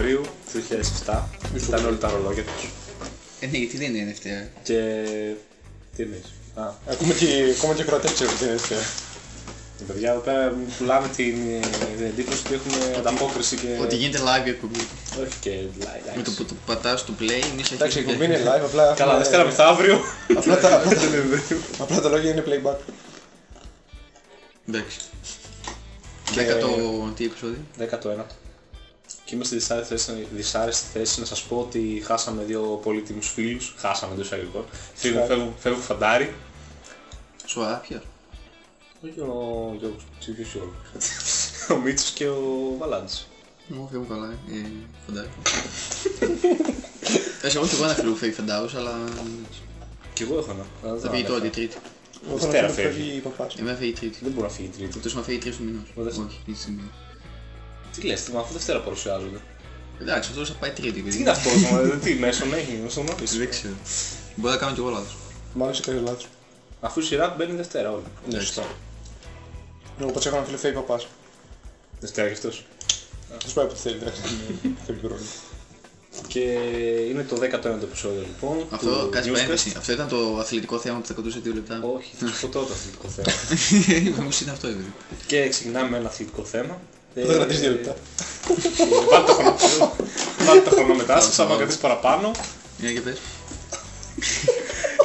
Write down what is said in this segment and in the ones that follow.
5 Νοεμβρίου του 2007. Ήταν όλα τα ρολόγια τους. Ε, ναι, γιατί δεν είναι Δευτέρα. Και... Τι εννοείς; Α, Ακόμα και, ακόμα και οι Κροατές ξέρουν τι είναι Δευτέρα. οι παιδιά εδώ πέρα μου πουλάμε την, την εντύπωση ότι έχουμε ανταπόκριση και... Ότι γίνεται live η εκπομπή. Όχι και like. Με το που το πατάς στο play, εμείς Εντάξει, η αρχίζουμε εκπομπή είναι live, απλά. Καλά, έχουμε- Δευτέρα μεθαύριο. Απλά τα, απλά, τα, απλά τα λόγια είναι playback. Εντάξει. Και- Δέκατο τι επεισόδιο; 19ο. Και είμαι στη δυσάρεστη θέση, δυσάρεστη θέση να σας πω ότι χάσαμε δύο πολύτιμους φίλους. Χάσαμε τους αγγλικών. Φεύγουν, φεύγουν, φεύγουν φαντάρι. Σοβαρά πια. Όχι ο Γιώργος, τι ποιος Γιώργος. Ο Μίτσος και ο Βαλάντης. Μου φεύγουν καλά, ε, φαντάρι. Εντάξει, εγώ και εγώ ένα φίλο που φεύγει φαντάρος, αλλά Κι εγώ έχω ένα. αλλά δεν θα φύγει θα τώρα ανέφερα. την τρίτη. Εγώ Δευτέρα θέλω να φεύγει. φεύγει η παπάς. Εμένα φεύγει η τρίτη. Δεν μπορεί να φύγει η τρίτη. Αυτός μα φεύγει τρεις του μηνός. Ο δεύτερος. Όχι, αυτή τη στιγμή. Τι λες, μα αφού Δευτέρα παρουσιάζονται. Εντάξει, αυτός θα πάει τρίτη, Τι παιδί. είναι αυτός, μα, τι μέσον έχει, μέσον νωρίς. Δεν ξέρω. Μπορεί να κάνω κι εγώ λάθος. Μάλλον σε κάνει λάθος. Αφού η σειρά μπαίνει Δευτέρα όλοι. Είναι Εντάξει. σωστό. Εγώ πάντως έχω ένα φίλο φεύγει παπάς. Δευτέρα και αυτός. Αυτός πάει που θέλει, εντάξει. δεν Φεύγει πρόβλημα. Και είναι το 19ο επεισόδιο λοιπόν. Αυτό, του κάτσε Newscast. παρένθεση. Αυτό ήταν το αθλητικό θέμα που θα κρατούσε δύο λεπτά. Όχι, θα σου πω τώρα το αθλητικό θέμα. Όμως είναι αυτό, ε, παιδί. και ξεκινάμε με ένα αθλητικό θέμα. Ε, Θα κρατήσεις δύο λεπτά. Βάλτε το χρόνο, βάλτε το χρόνο μετά σας, άμα κρατήσει παραπάνω. Για και πες.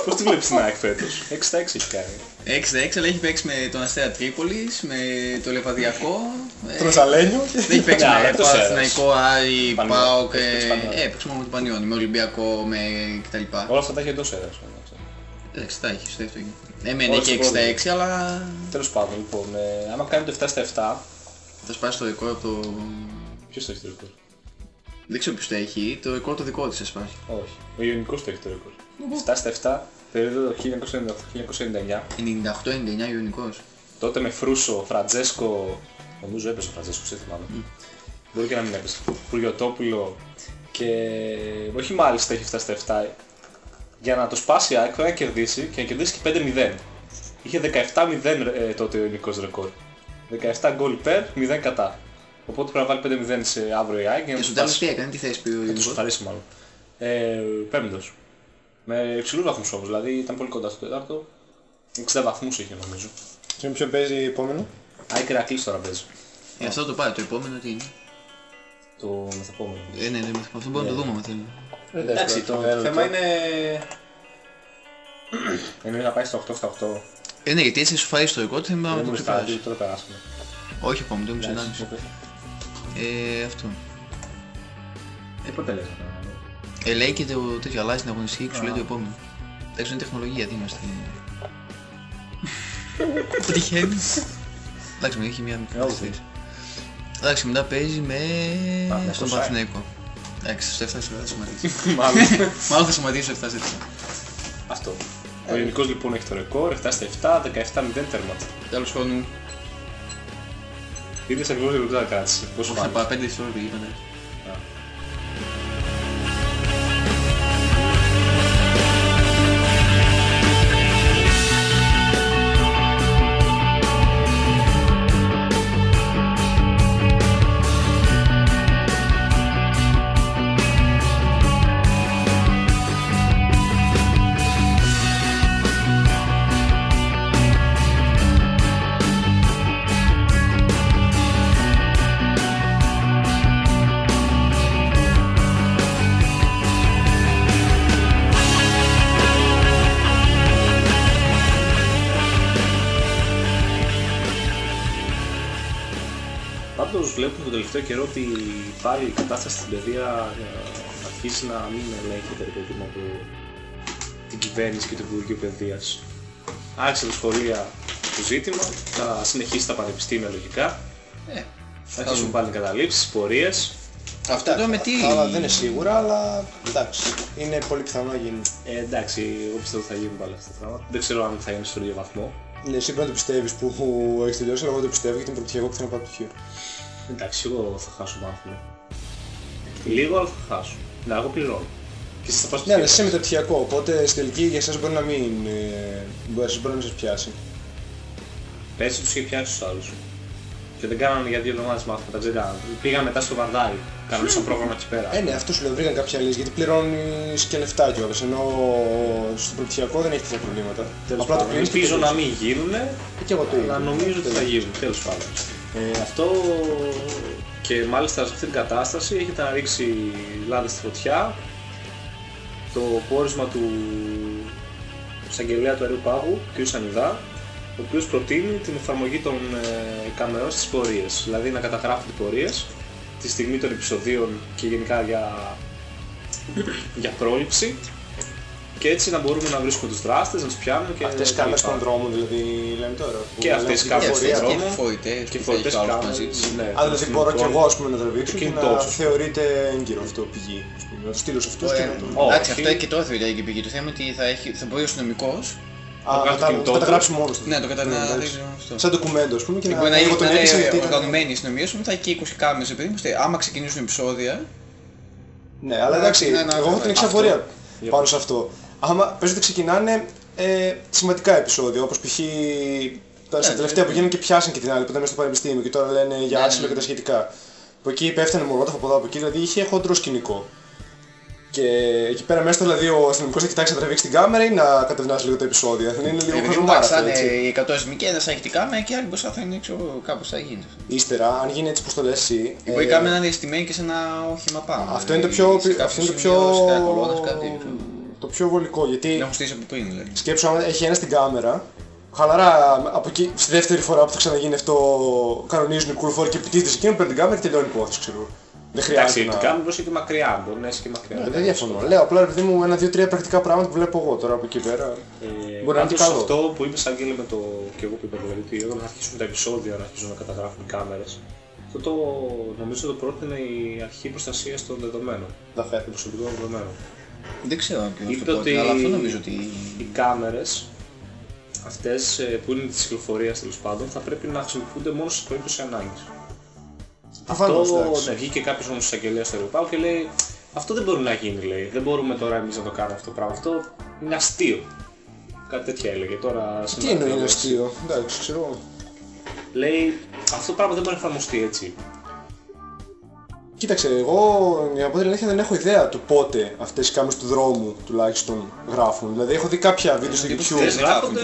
Πώς τη βλέπεις την ΑΕΚ φέτος; 6 στα 6 έχει κάνει. 6-6, αλλά έχει παίξει με τον Αστέρα Τρίπολης, με το Λεβαδιακό. ε, Τον Σαλένιο και... Δεν έχει παίξει Ναι, με εκτός Παναθηναϊκό, Άρη, Πανιόνιο. ΠΑΟΚ, Έχει παίξει ε, Πανιόνιο. ε, παίξει μόνο με τον Πανιόνι, με Ολυμπιακό, με κτλ. Όλα αυτά τα έχει εντός έδρας. Εντάξει, τα έχει στο δεύτερο. Ε, μεν Όχι, έχει στο 6-6, αλλά Τέλος πάντων, λοιπόν, ε, άμα κάνει το 7 στα 7, θα σπάσει το ρεκόρ από το... ποιος το έχει το ρεκόρ. Δεν ξέρω ποιος το έχει, το ρεκόρ το δικό της θα σπάσει. Όχι. Ο Ιωνικός το έχει το ρεκόρ. 7 στα 7, περίοδο 1998-1999. 98-99 Ιωνικός. Τότε με Φρούσο, Φραντζέσκο, νομίζω έπαιζε ο Φραντζέσκος, δεν θυμάμαι. Μπορεί και να μην έπαιζε. Πουργιοτόπουλο και όχι μάλιστα έχει φτάσει στα 7. Για να το σπάσει η ΑΕΚ πρέπει να κερδίσει και να κερδίσει και 5-0. Είχε 17-0 ε, τότε ο ελληνικός ρεκόρ. 17 γκολ υπέρ, 0 κατά. Οπότε πρέπει να βάλει 5-0 σε αύριο η ΑΕΚ για να Και το στο τέλος σπάσει. τι έκανε, τι θέση πήρε ο Να το Ιωνικός. σοφαρίσει μάλλον. Ε, πέμπτος. Με υψηλούς βαθμούς όμως, δηλαδή ήταν πολύ κοντά στο τέταρτο. 60 βαθμούς είχε νομίζω. Και με ποιον παίζει επόμενο. ΑΕΚ Ηρακλής τώρα παίζει. Ε, αυτό το πάει, το επόμενο τι είναι; Το μεθεπόμενο. Ε, ναι, ναι, αυτό μπορούμε να το δούμε άμα θέλει. Εντάξει, το θέμα είναι... Είναι να πάει στο 8 στα 8. Ε, ναι, γιατί έτσι σου φάει το ρεκόρ, θέλουμε να Δεν το μου στάζει, ξεπεράσει. τώρα περάσουμε. Όχι ακόμη, το έχουμε Εντάξει, συνάντηση. μου πες. Ε, αυτό. Ε, πότε λες αυτό. Ε, λέει και το τέτοιο, αλλάζει την αγωνιστική και σου λέει το επόμενο. Εντάξει, είναι τεχνολογία, τι είμαστε. Τυχαίνεις. Εντάξει, με έχει μια μικρή Ε, όχι. καθυστέρηση. Εντάξει, μετά παίζει με... Παναθηναϊκό στον Σάι. Παναθηναϊκό. Εντάξει, στο 7 θα σταματήσει. Μάλλον. Μάλλον θα σταματήσει στο 7 σε 7. Αυτό. Ο ελληνικός λοιπόν έχει το ρεκόρ, 7 στα 7, 17-0 τέρματα. Τέλος χρόνου, Είδες ακριβώς τι λεπτά κράτησε. Πόσο όχι θα φάνηκε. πάω 5 δευτερόλεπτα είπατε. Τελευταίο καιρό ότι πάλι η κατάσταση στην παιδεία ε, αρχίζει να μην ελέγχεται ρε παιδί μου, από την κυβέρνηση και το Υπουργείο Παιδείας. Άρχισε τα σχολεία το ζήτημα, θα συνεχίσει τα πανεπιστήμια λογικά. Ε, Θα αρχίσουν πάλι οι καταλήψεις, πορείες. Αυτό εδώ με τι... Αλλά δεν είναι σίγουρα, αλλά εντάξει. Είναι πολύ πιθανό να γίνει. Ε, εντάξει, εγώ πιστεύω ότι θα γίνουν πάλι αυτά τα πράγματα. Δεν ξέρω αν θα είναι στον ίδιο βαθμό. Ναι, εσύ πρέπει να το πιστεύεις που έχεις τελειώσει, αλλά εγώ δεν το πιστεύω γιατί είναι πρωτοτυχιακό και θέλω να πάω πτυχίο. Εντάξει, εγώ θα χάσω μάθημα. Λίγο, αλλά θα χάσω. Ναι, εγώ πληρώνω. Και εσύ θα πας Ναι, αλλά πτυχίο. εσύ είσαι μεταπτυχιακό, οπότε στην τελική για εσάς μπορεί να μην, ε, μπορεί, εσάς μπορεί να μην σας πιάσει. Πέρσι τους είχε πιάσεις τους άλλους. Και Και δεν κάνανε για δύο εβδομάδες μάθημα, δεν κάνανε. Πήγαν μετά στο Βαρδάρι, κάνανε σαν πρόγραμμα εκεί πέρα. Ε, ναι, αυτό σου λέω, βρήκαν κάποια λύση γιατί πληρώνεις και λεφτά κιόλας, ενώ στο προπτυχιακό δεν έχει τέτοια προβλήματα. Τέλος Απλά το πάντων, κλείνεις και ελπίζω να τελειώνεις. μην γίνουνε, Ε, Και εγώ το αλλά ίδιο. νομίζω ότι θα γίνουν, τέλος πάντων. Ε, αυτό και μάλιστα σε αυτήν την κατάσταση έχετε να ρίξει λάδι στη φωτιά το πόρισμα του εισαγγελέα του Αερίου Πάγου, κ. Σανιδά, ο οποίος προτείνει την εφαρμογή των ε, καμερών στις πορείες, δηλαδή να καταγράφονται πορείες τη στιγμή των επεισοδίων και γενικά για, για πρόληψη και έτσι να μπορούμε να βρίσκουμε τους δράστες, να τους πιάνουμε και Αυτές οι τα κάμερες λοιπά. των δρόμων δηλαδή λένε τώρα. που Και αυτές λένε οι κάμερες πορεία. των Και δρόμων. φορητές και που θα φορητές έχει άλλος μαζί κάμερες, της. ναι. Α, δηλαδή μπορώ και εγώ ας πούμε να τραβήξω Το και κινητό να σου. θεωρείται έγκυρο αυτό πηγή. ας πούμε. Να το στείλω σε αυτούς και να το... Όχι. Εντάξει, αυτό και τώρα θεωρείται και πηγή. Το θέμα είναι ότι θα, έχει, θα μπορεί ο αστυνομικός Α, βγάλει το κατάλαβα, κινητό το του. καταγράψει μόνος του. ναι, το εντάξει. καταναλώνει αυτό. Σαν ντοκουμέντο ας πούμε και Και να μπορεί να εγώ είναι τον έδειξα γιατί ήταν- οργανωμένη η αστυνομία σου, μετά εκεί 20 κάμερες, επειδή είμαστε, άμα ξεκινήσουν επεισόδια, Ναι, αλλά εντάξει, Ναι, ναι, εγώ έχω ναι, την αυτό. εξαφορία Για πάνω σε αυτό. Άμα πες ότι ξεκινάνε ε, σημαντικά επεισόδια, όπως π.χ. τα στα Ναι, τελευταία ναι. που γίνανε και πιάσαν και την άλλη που ήταν μέσα στο πανεπιστήμιο και τώρα λένε για Ναι, άσυλο ναι, και τα ναι. σχετικά. Που εκεί πέφτανε μολότοφ από εδώ από εκεί, δηλαδή είχε χοντρό σκηνικό. Και εκεί πέρα μέσα δηλαδή ο αστυνομικός θα κοιτάξει να τραβήξει την κάμερα ή να κατευνάσει λίγο τα επεισόδια. Θα είναι λίγο επειδή χαζομάρα εντάξει, θα αυτό, είναι έτσι. οι 100 αστυνομικοί, ένας θα έχει την κάμερα και άλλοι μπροστά θα είναι έξω, κάπως θα γίνει. Ύστερα, αν γίνει έτσι πως το λες εσύ... Μπορεί η ε, κάμερα να είναι στημένη και σε ένα όχημα πάνω. Αυτό είναι το δηλαδή, πιο, σε κάποιο αυτό είναι το σημείο, πιο, σε κάποια κολόνα, σε κάτι τέτοιο. το πιο βολικό γιατί Την έχω στήσει από πριν δηλαδή. Σκέψου αν έχει ένα στην κάμερα, χαλαρά από εκεί, στη δεύτερη φορά που θα ξαναγίνει αυτό, κανονίζουν οι κουλφόροι και επιτίθεται σε εκείνον, παίρνει την κάμερα και τελειώνει η υπόθεση, ξέρω. Δεν Εντάξει, χρειάζεται την να... κάνουμε μπρος και μακριά, μπορεί να είσαι και μακριά. Ναι, δεν διαφωνώ. Λέω απλά επειδή μου ένα, δύο, τρία πρακτικά πράγματα που βλέπω εγώ τώρα από εκεί πέρα. Ε, Μπορεί να είναι και πάντως καλό. αυτό που είπες Αγγέλη με το και εγώ που είπα δηλαδή ότι όταν θα αρχίσουν τα επεισόδια να αρχίσουν να καταγράφουν οι κάμερες αυτό το νομίζω το πρότεινε η αρχή προστασίας των δεδομένων, Τα των φέρνω. προσωπικών δεδομένων. Δεν ξέρω αν ποιος Είπε το ότι πρότεινε, αλλά αυτό νομίζω ότι... οι κάμερες αυτές ε, που είναι της κυκλοφορίας τέλος πάντων θα πρέπει να χρησιμοποιούνται μόνο σε περίπτωση ανάγκης. Προφανώς, Αυτό εντάξει. ναι, βγήκε κάποιος όμως εισαγγελέας στο Ευρωπάου και λέει αυτό δεν μπορεί να γίνει λέει, δεν μπορούμε τώρα εμείς να το κάνουμε αυτό το πράγμα, αυτό είναι αστείο. Κάτι τέτοια έλεγε τώρα Τι σήμερα. εννοεί είναι τέλος. αστείο, εντάξει, ξέρω. εγώ. Λέει αυτό το πράγμα δεν μπορεί να εφαρμοστεί έτσι. Κοίταξε, εγώ για να πω την αλήθεια δεν έχω ιδέα του πότε αυτές οι κάμερες του δρόμου τουλάχιστον γράφουν. Δηλαδή έχω δει κάποια βίντεο στο εντύπωση YouTube. χθες Δεν γράφονται...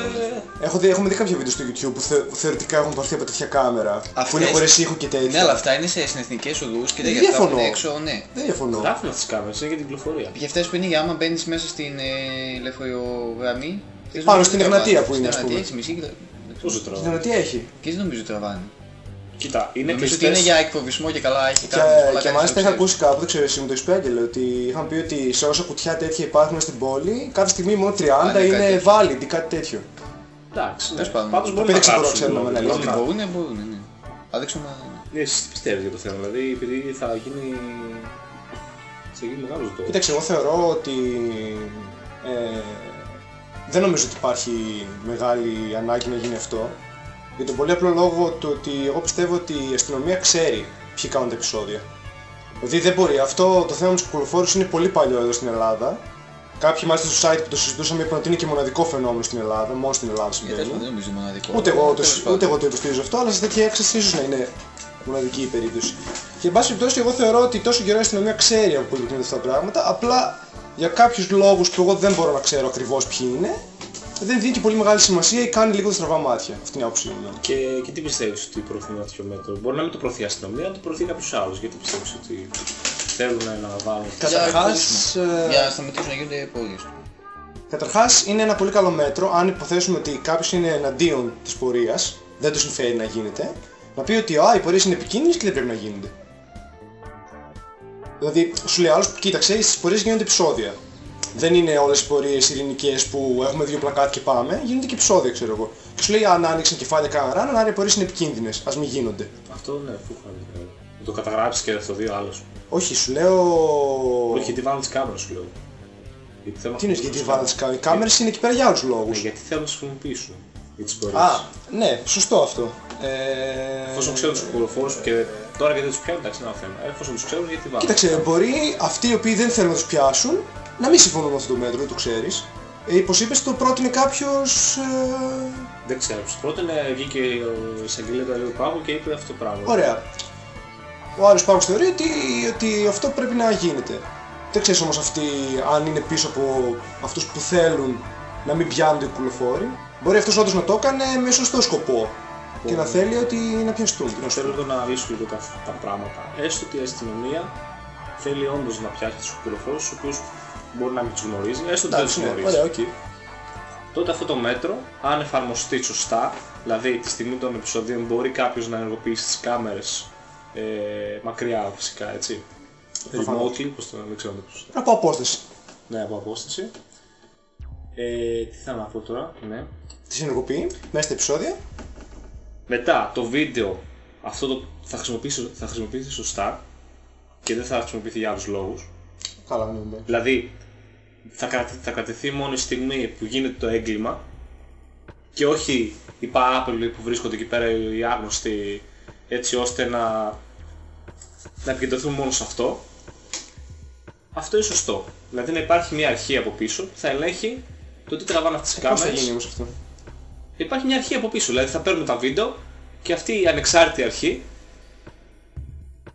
Έχω δει, έχουμε δει κάποια βίντεο στο YouTube που, θε, που θεωρητικά έχουν πάρθει από τέτοια κάμερα. Που Αυτές- είναι χωρίς ήχο και τέτοια. Ναι, αλλά αυτά είναι σε συνεθνικές οδούς και Δεν δεν για αυτά που είναι διαφωνώ. έξω, ναι. Δεν διαφωνώ. Γράφουν αυτές τις κάμερες, είναι για την κυκλοφορία. Για αυτές που είναι για άμα μπαίνεις μέσα στην ε, λεωφοριογραμμή. δεν Πάνω νομίζω στην ότι Εγνατία τραβάνε. που είναι, Στην ας πούμε. Εγνατία, έχεις μισή και- Πόσο Στην τραβάνε. τι έχει. Και δεν νομίζω ότι τραβάνε. Κοίτα, είναι Νομίζω ότι κλειστές... είναι για εκφοβισμό και καλά έχει Και, κάνει πολλά και κάνει μάλιστα το είχα ξέρεις. ακούσει κάπου, δεν ξέρω εσύ μου το είπες Άγγελε, ότι είχαν πει ότι σε όσα κουτιά τέτοια υπάρχουν στην πόλη, κάθε στιγμή μόνο 30 Α, ναι, κάτι είναι τέτοιο. valid ή κάτι τέτοιο. Εντάξει, ναι. Τέλος πάντων. Πάντως Το μπορούν να πήδηξε μπορώ, γράψουν. ξέρουμε, μπορούν με να ένα Ότι γράψουν. μπορούν, μπορούν, ναι. Θα δείξουν να... Ναι, εσύ τι πιστεύεις για το θέμα, δηλαδή επειδή θα γίνει... θα γίνει μεγάλος το. Κοίταξε, εγώ θεωρώ ότι ε, δεν νομίζω ότι υπάρχει μεγάλη ανάγκη να γίνει αυτό. Για τον πολύ απλό λόγο του ότι εγώ πιστεύω ότι η αστυνομία ξέρει ποιοι κάνουν τα επεισόδια. Δηλαδή δεν μπορεί. Αυτό το θέμα με τους κυκλοφόρους είναι πολύ παλιό εδώ στην Ελλάδα. Κάποιοι μάλιστα στο site που το συζητούσαμε είπαν ότι είναι και μοναδικό φαινόμενο στην Ελλάδα, μόνο στην Ελλάδα Γιατί συμβαίνει. δεν νομίζω μοναδικό. Ούτε εγώ, το, Τέλος πάντων. ούτε εγώ το υποστηρίζω αυτό, αλλά σε τέτοια έκθεση ίσως να είναι μοναδική η περίπτωση. Και εν πάση περιπτώσει, εγώ θεωρώ ότι τόσο καιρό η αστυνομία ξέρει από πού γίνονται αυτά τα πράγματα, απλά για κάποιους λόγους που εγώ δεν μπορώ να ξέρω ακριβώς ποιοι είναι, δεν δίνει και πολύ μεγάλη σημασία ή κάνει λίγο τα στραβά μάτια. Αυτή είναι η άποψή μου. Και, και τι πιστεύεις ότι προωθεί ένα τέτοιο μέτρο; Μπορεί να μην το προωθεί η αστυνομία, να το προωθεί κάποιος άλλος. Γιατί πιστεύεις ότι θέλουν να βάλουν... Για Καταρχάς, εκφοβισμό. ε, Για να σταματήσουν να γίνονται πόδιες. Καταρχάς είναι ένα πολύ καλό μέτρο αν υποθέσουμε ότι κάποιος είναι εναντίον της πορείας, δεν του συμφέρει να γίνεται, να πει ότι α, οι πορείες είναι επικίνδυνες και δεν πρέπει να γίνονται. Δηλαδή, σου λέει άλλος που κοίταξε, στις πορείες γίνονται επεισόδια. Δεν είναι όλες οι πορείες ειρηνικές που έχουμε δύο πλακάτ και πάμε, γίνονται και επεισόδια, ξέρω εγώ. Και σου λέει, αν άνοιξαν κεφάλια κάνα ράνο, άρα οι πορείες είναι επικίνδυνες, ας μην γίνονται. Αυτό ναι, πού χάνει. Να το καταγράψεις και θα το δει ο άλλος. Όχι, σου λέω... Όχι, γιατί βάλουν τις κάμερες σου λέω. Γιατί θέλουν να Τι είναι γιατί χρησιμοποιήσουν βάλουν τις κάμερες; Οι κάμερες είναι εκεί πέρα για άλλους Ναι, λόγους. γιατί θέλουν να τις χρησιμοποιήσουν για τις πορείες. Α, ναι, σωστό αυτό. Ε... Εφόσον ξέρουν τους κυκλοφόρους και τώρα γιατί δεν τους πιάνουν, εντάξει είναι ένα θέμα. Εφόσον τους ξέρουν γιατί βάλουν. Κοίταξε, μπορεί αυτοί οι οποίοι δεν θέλουν να τους πιάσουν να μην συμφωνούν με αυτό το μέτρο, το ξέρεις. Ε, όπως είπες το πρότεινε κάποιος... Ε, Δεν ξέρω. Πρώτον βγήκε ο εισαγγελέα του Αριού Πάγου και είπε αυτό το πράγμα. Ωραία. Ο άλλος Πάγος θεωρεί ότι, ότι αυτό πρέπει να γίνεται. Δεν ξέρεις όμως αυτοί αν είναι πίσω από αυτούς που θέλουν να μην πιάνονται οι κουλοφόροι. Μπορεί αυτός όντως να το έκανε με σωστό σκοπό. Και να θέλει ότι να πιαστούν. τι να σου πω. Θέλω εδώ να λύσω λίγο τα, τα πράγματα. Έστω ότι η αστυνομία θέλει όντως να πιάσει τους κουκουλοφόρους, τους οποίους μπορεί να μην τους γνωρίζεις, έστω ότι δεν τους Εντάξει, ναι, γνωρίζεις. Ωραία, οκ. τότε αυτό το μέτρο, αν εφαρμοστεί σωστά, δηλαδή τη στιγμή των επεισοδίων μπορεί κάποιος να ενεργοποιήσει τις κάμερες ε, μακριά φυσικά, έτσι. Προφανώς. Remotely, πώς το δεν ξέρω αν το πω σωστά. Από απόσταση. Ναι, από απόσταση. Ε, τι θα να πω τώρα, ναι. Τη συνεργοποιεί μέσα στα επεισόδια. Μετά το βίντεο αυτό το θα χρησιμοποιήσει, θα χρησιμοποιηθεί σωστά και δεν θα χρησιμοποιηθεί για άλλους λόγους. Καλά, ναι, ναι. Δηλαδή θα, κρατη- θα κρατηθεί μόνο η στιγμή που γίνεται το έγκλημα και όχι οι παράπλευροι που βρίσκονται εκεί πέρα οι άγνωστοι έτσι ώστε να, να επικεντρωθούν μόνο σε αυτό. Αυτό είναι σωστό. Δηλαδή να υπάρχει μια αρχή από πίσω που θα ελέγχει το τι τραβάνε αυτές τις Πώς θα κάμερες. γίνει όμως αυτό; Υπάρχει μια αρχή από πίσω. Δηλαδή θα παίρνουν τα βίντεο και αυτή η ανεξάρτητη αρχή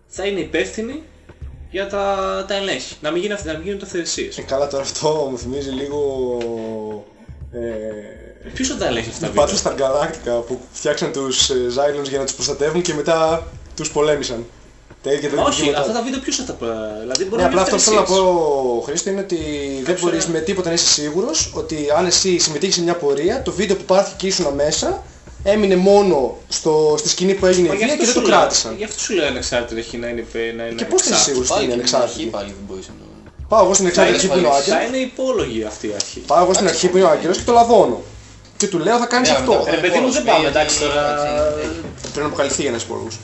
θα είναι υπεύθυνη για τα, τα ελέγχει. Να μην, γίνει, αυτή- να μην γίνονται αυθαιρεσίες. Ε, καλά τώρα αυτό μου θυμίζει λίγο... Ε, Ποιος θα τα ελέγχει αυτά τα βίντεο. Πάτε στα Γκαλάκτικα που φτιάξαν τους ε, Zylons για να τους προστατεύουν και μετά τους πολέμησαν. Τα ίδια τα Όχι, δικαιώματα. αυτά τα βίντεο ποιος θα τα πα- Δηλαδή μπορεί Ναι, να απλά είναι αυτό που θέλω να αυθαιρεσίες. πω, Χρήστο, είναι ότι δεν Κάποιος μπορείς ένα- με τίποτα να είσαι σίγουρος ότι αν εσύ συμμετείχες σε μια πορεία, το βίντεο που πάρθηκε και ήσουν μέσα, έμεινε μόνο στο, στη σκηνή που έγινε Μα η γι' βία αυτό και δεν το σου λέω- κράτησαν. Γι' αυτό σου λέω ανεξάρτητη αρχή να είναι, υπε- να είναι Και πώς θα είσαι ανεξάρτητη. σίγουρος ότι Πάλι είναι και στην αρχή ανεξάρτητη. πάλι δεν μπορείς να το... Πάω εγώ στην εξάρτητη αρχή που είναι ο Θα Άγγελος, είναι υπόλογη αυτή η αρχή. πάω εγώ στην αρχή που είναι ο Άγγελος και το λαδώνω. Και του λέω θα κάνεις Ναι, αυτό. μετά Ρε παιδί μου, δεν Πώς, πάμε, πει εντάξει, ότι- τώρα. έτσι, Πρέπει να αποκαλυφθεί για ένας υπόλογος.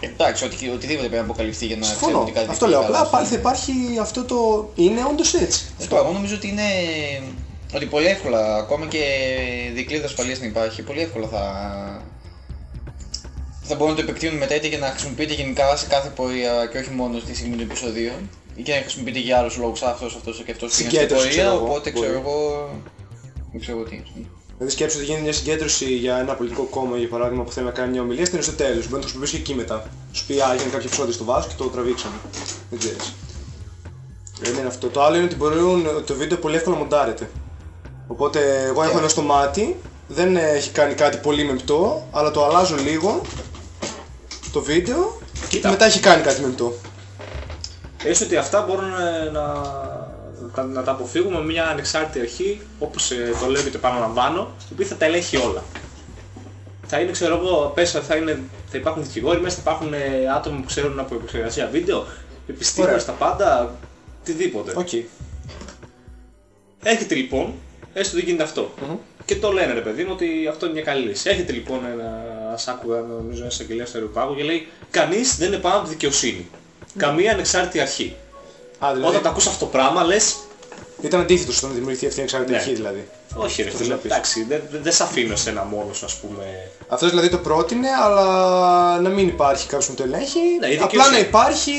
Εντάξει, ότι, οτιδήποτε πρέπει να αποκαλυφθεί για να ξέρουμε Συμφωνώ. ότι κάτι Αυτό δεν λέω. πάει Απλά καλά. πάλι θα υπάρχει αυτό το. Είναι όντως έτσι. Δεν πω, εγώ νομίζω ότι είναι. Ότι πολύ εύκολα, ακόμα και δικλείδα ασφαλείας να υπάρχει, πολύ εύκολα θα. θα μπορούν να το επεκτείνουν μετά είτε για να χρησιμοποιείται γενικά σε κάθε πορεία και όχι μόνο στη στιγμή του επεισοδίου ή και να χρησιμοποιείται για άλλους λόγους αυτός, αυτός και αυτός πήγαν στην Συγκέντρωση, πορεία, ξέρω εγώ, οπότε ξέρω μπορεί. εγώ. δεν ξέρω τι. ας πούμε. Δηλαδή σκέψου ότι γίνεται μια συγκέντρωση για ένα πολιτικό κόμμα για παράδειγμα που θέλει να κάνει μια ομιλία, στην στο τέλος. Μπορεί να το χρησιμοποιήσει και εκεί μετά. Σου πει Α, έγινε κάποιο επεισόδιο στο βάσο και το τραβήξαμε. Δεν ξέρεις. Δεν είναι αυτό. Το άλλο είναι ότι μπορούν το βίντεο πολύ εύκολα να μοντάρεται. Οπότε εγώ έχω ένα στο μάτι, δεν έχει κάνει κάτι πολύ μεμπτό, αλλά το αλλάζω λίγο το βίντεο και Κοίτα. μετά έχει κάνει κάτι μεμπτό. Έστω ότι αυτά μπορούν ε, να, να, να τα αποφύγουμε με μια ανεξάρτητη αρχή, όπως ε, το λέω και το επαναλαμβάνω, η οποία θα τα ελέγχει όλα. Θα είναι, ξέρω εγώ, πες, θα, είναι, θα υπάρχουν δικηγόροι μέσα, θα υπάρχουν ε, άτομα που ξέρουν από επεξεργασία βίντεο, επιστήμονες, Ωραία. τα πάντα, οτιδήποτε. Οκ. Έρχεται λοιπόν, έστω ότι γίνεται αυτό. Και το λένε ρε παιδί μου ότι αυτό είναι μια καλή λύση. Έρχεται λοιπόν ένα, άκουγα νομίζω ένα εισαγγελέας του Αεροπάγου και λέει κανείς δεν είναι πάνω από τη δικαιοσύνη. Καμία ανεξάρτητη αρχή. Α, δηλαδή Όταν το ακούς αυτό το πράγμα λες ήταν αντίθετο στο να δημιουργηθεί αυτή η ανεξάρτητη Ναι. αρχή δηλαδή. όχι ρε Το φίλε, θες να πεις. εντάξει, δεν, δεν, δεν σ' αφήνω σε ένα μόνος ας πούμε. Αυτός δηλαδή το πρότεινε, αλλά να μην υπάρχει κάποιος που το ελέγχει. Ναι, η απλά δικαιοσύνη. να υπάρχει.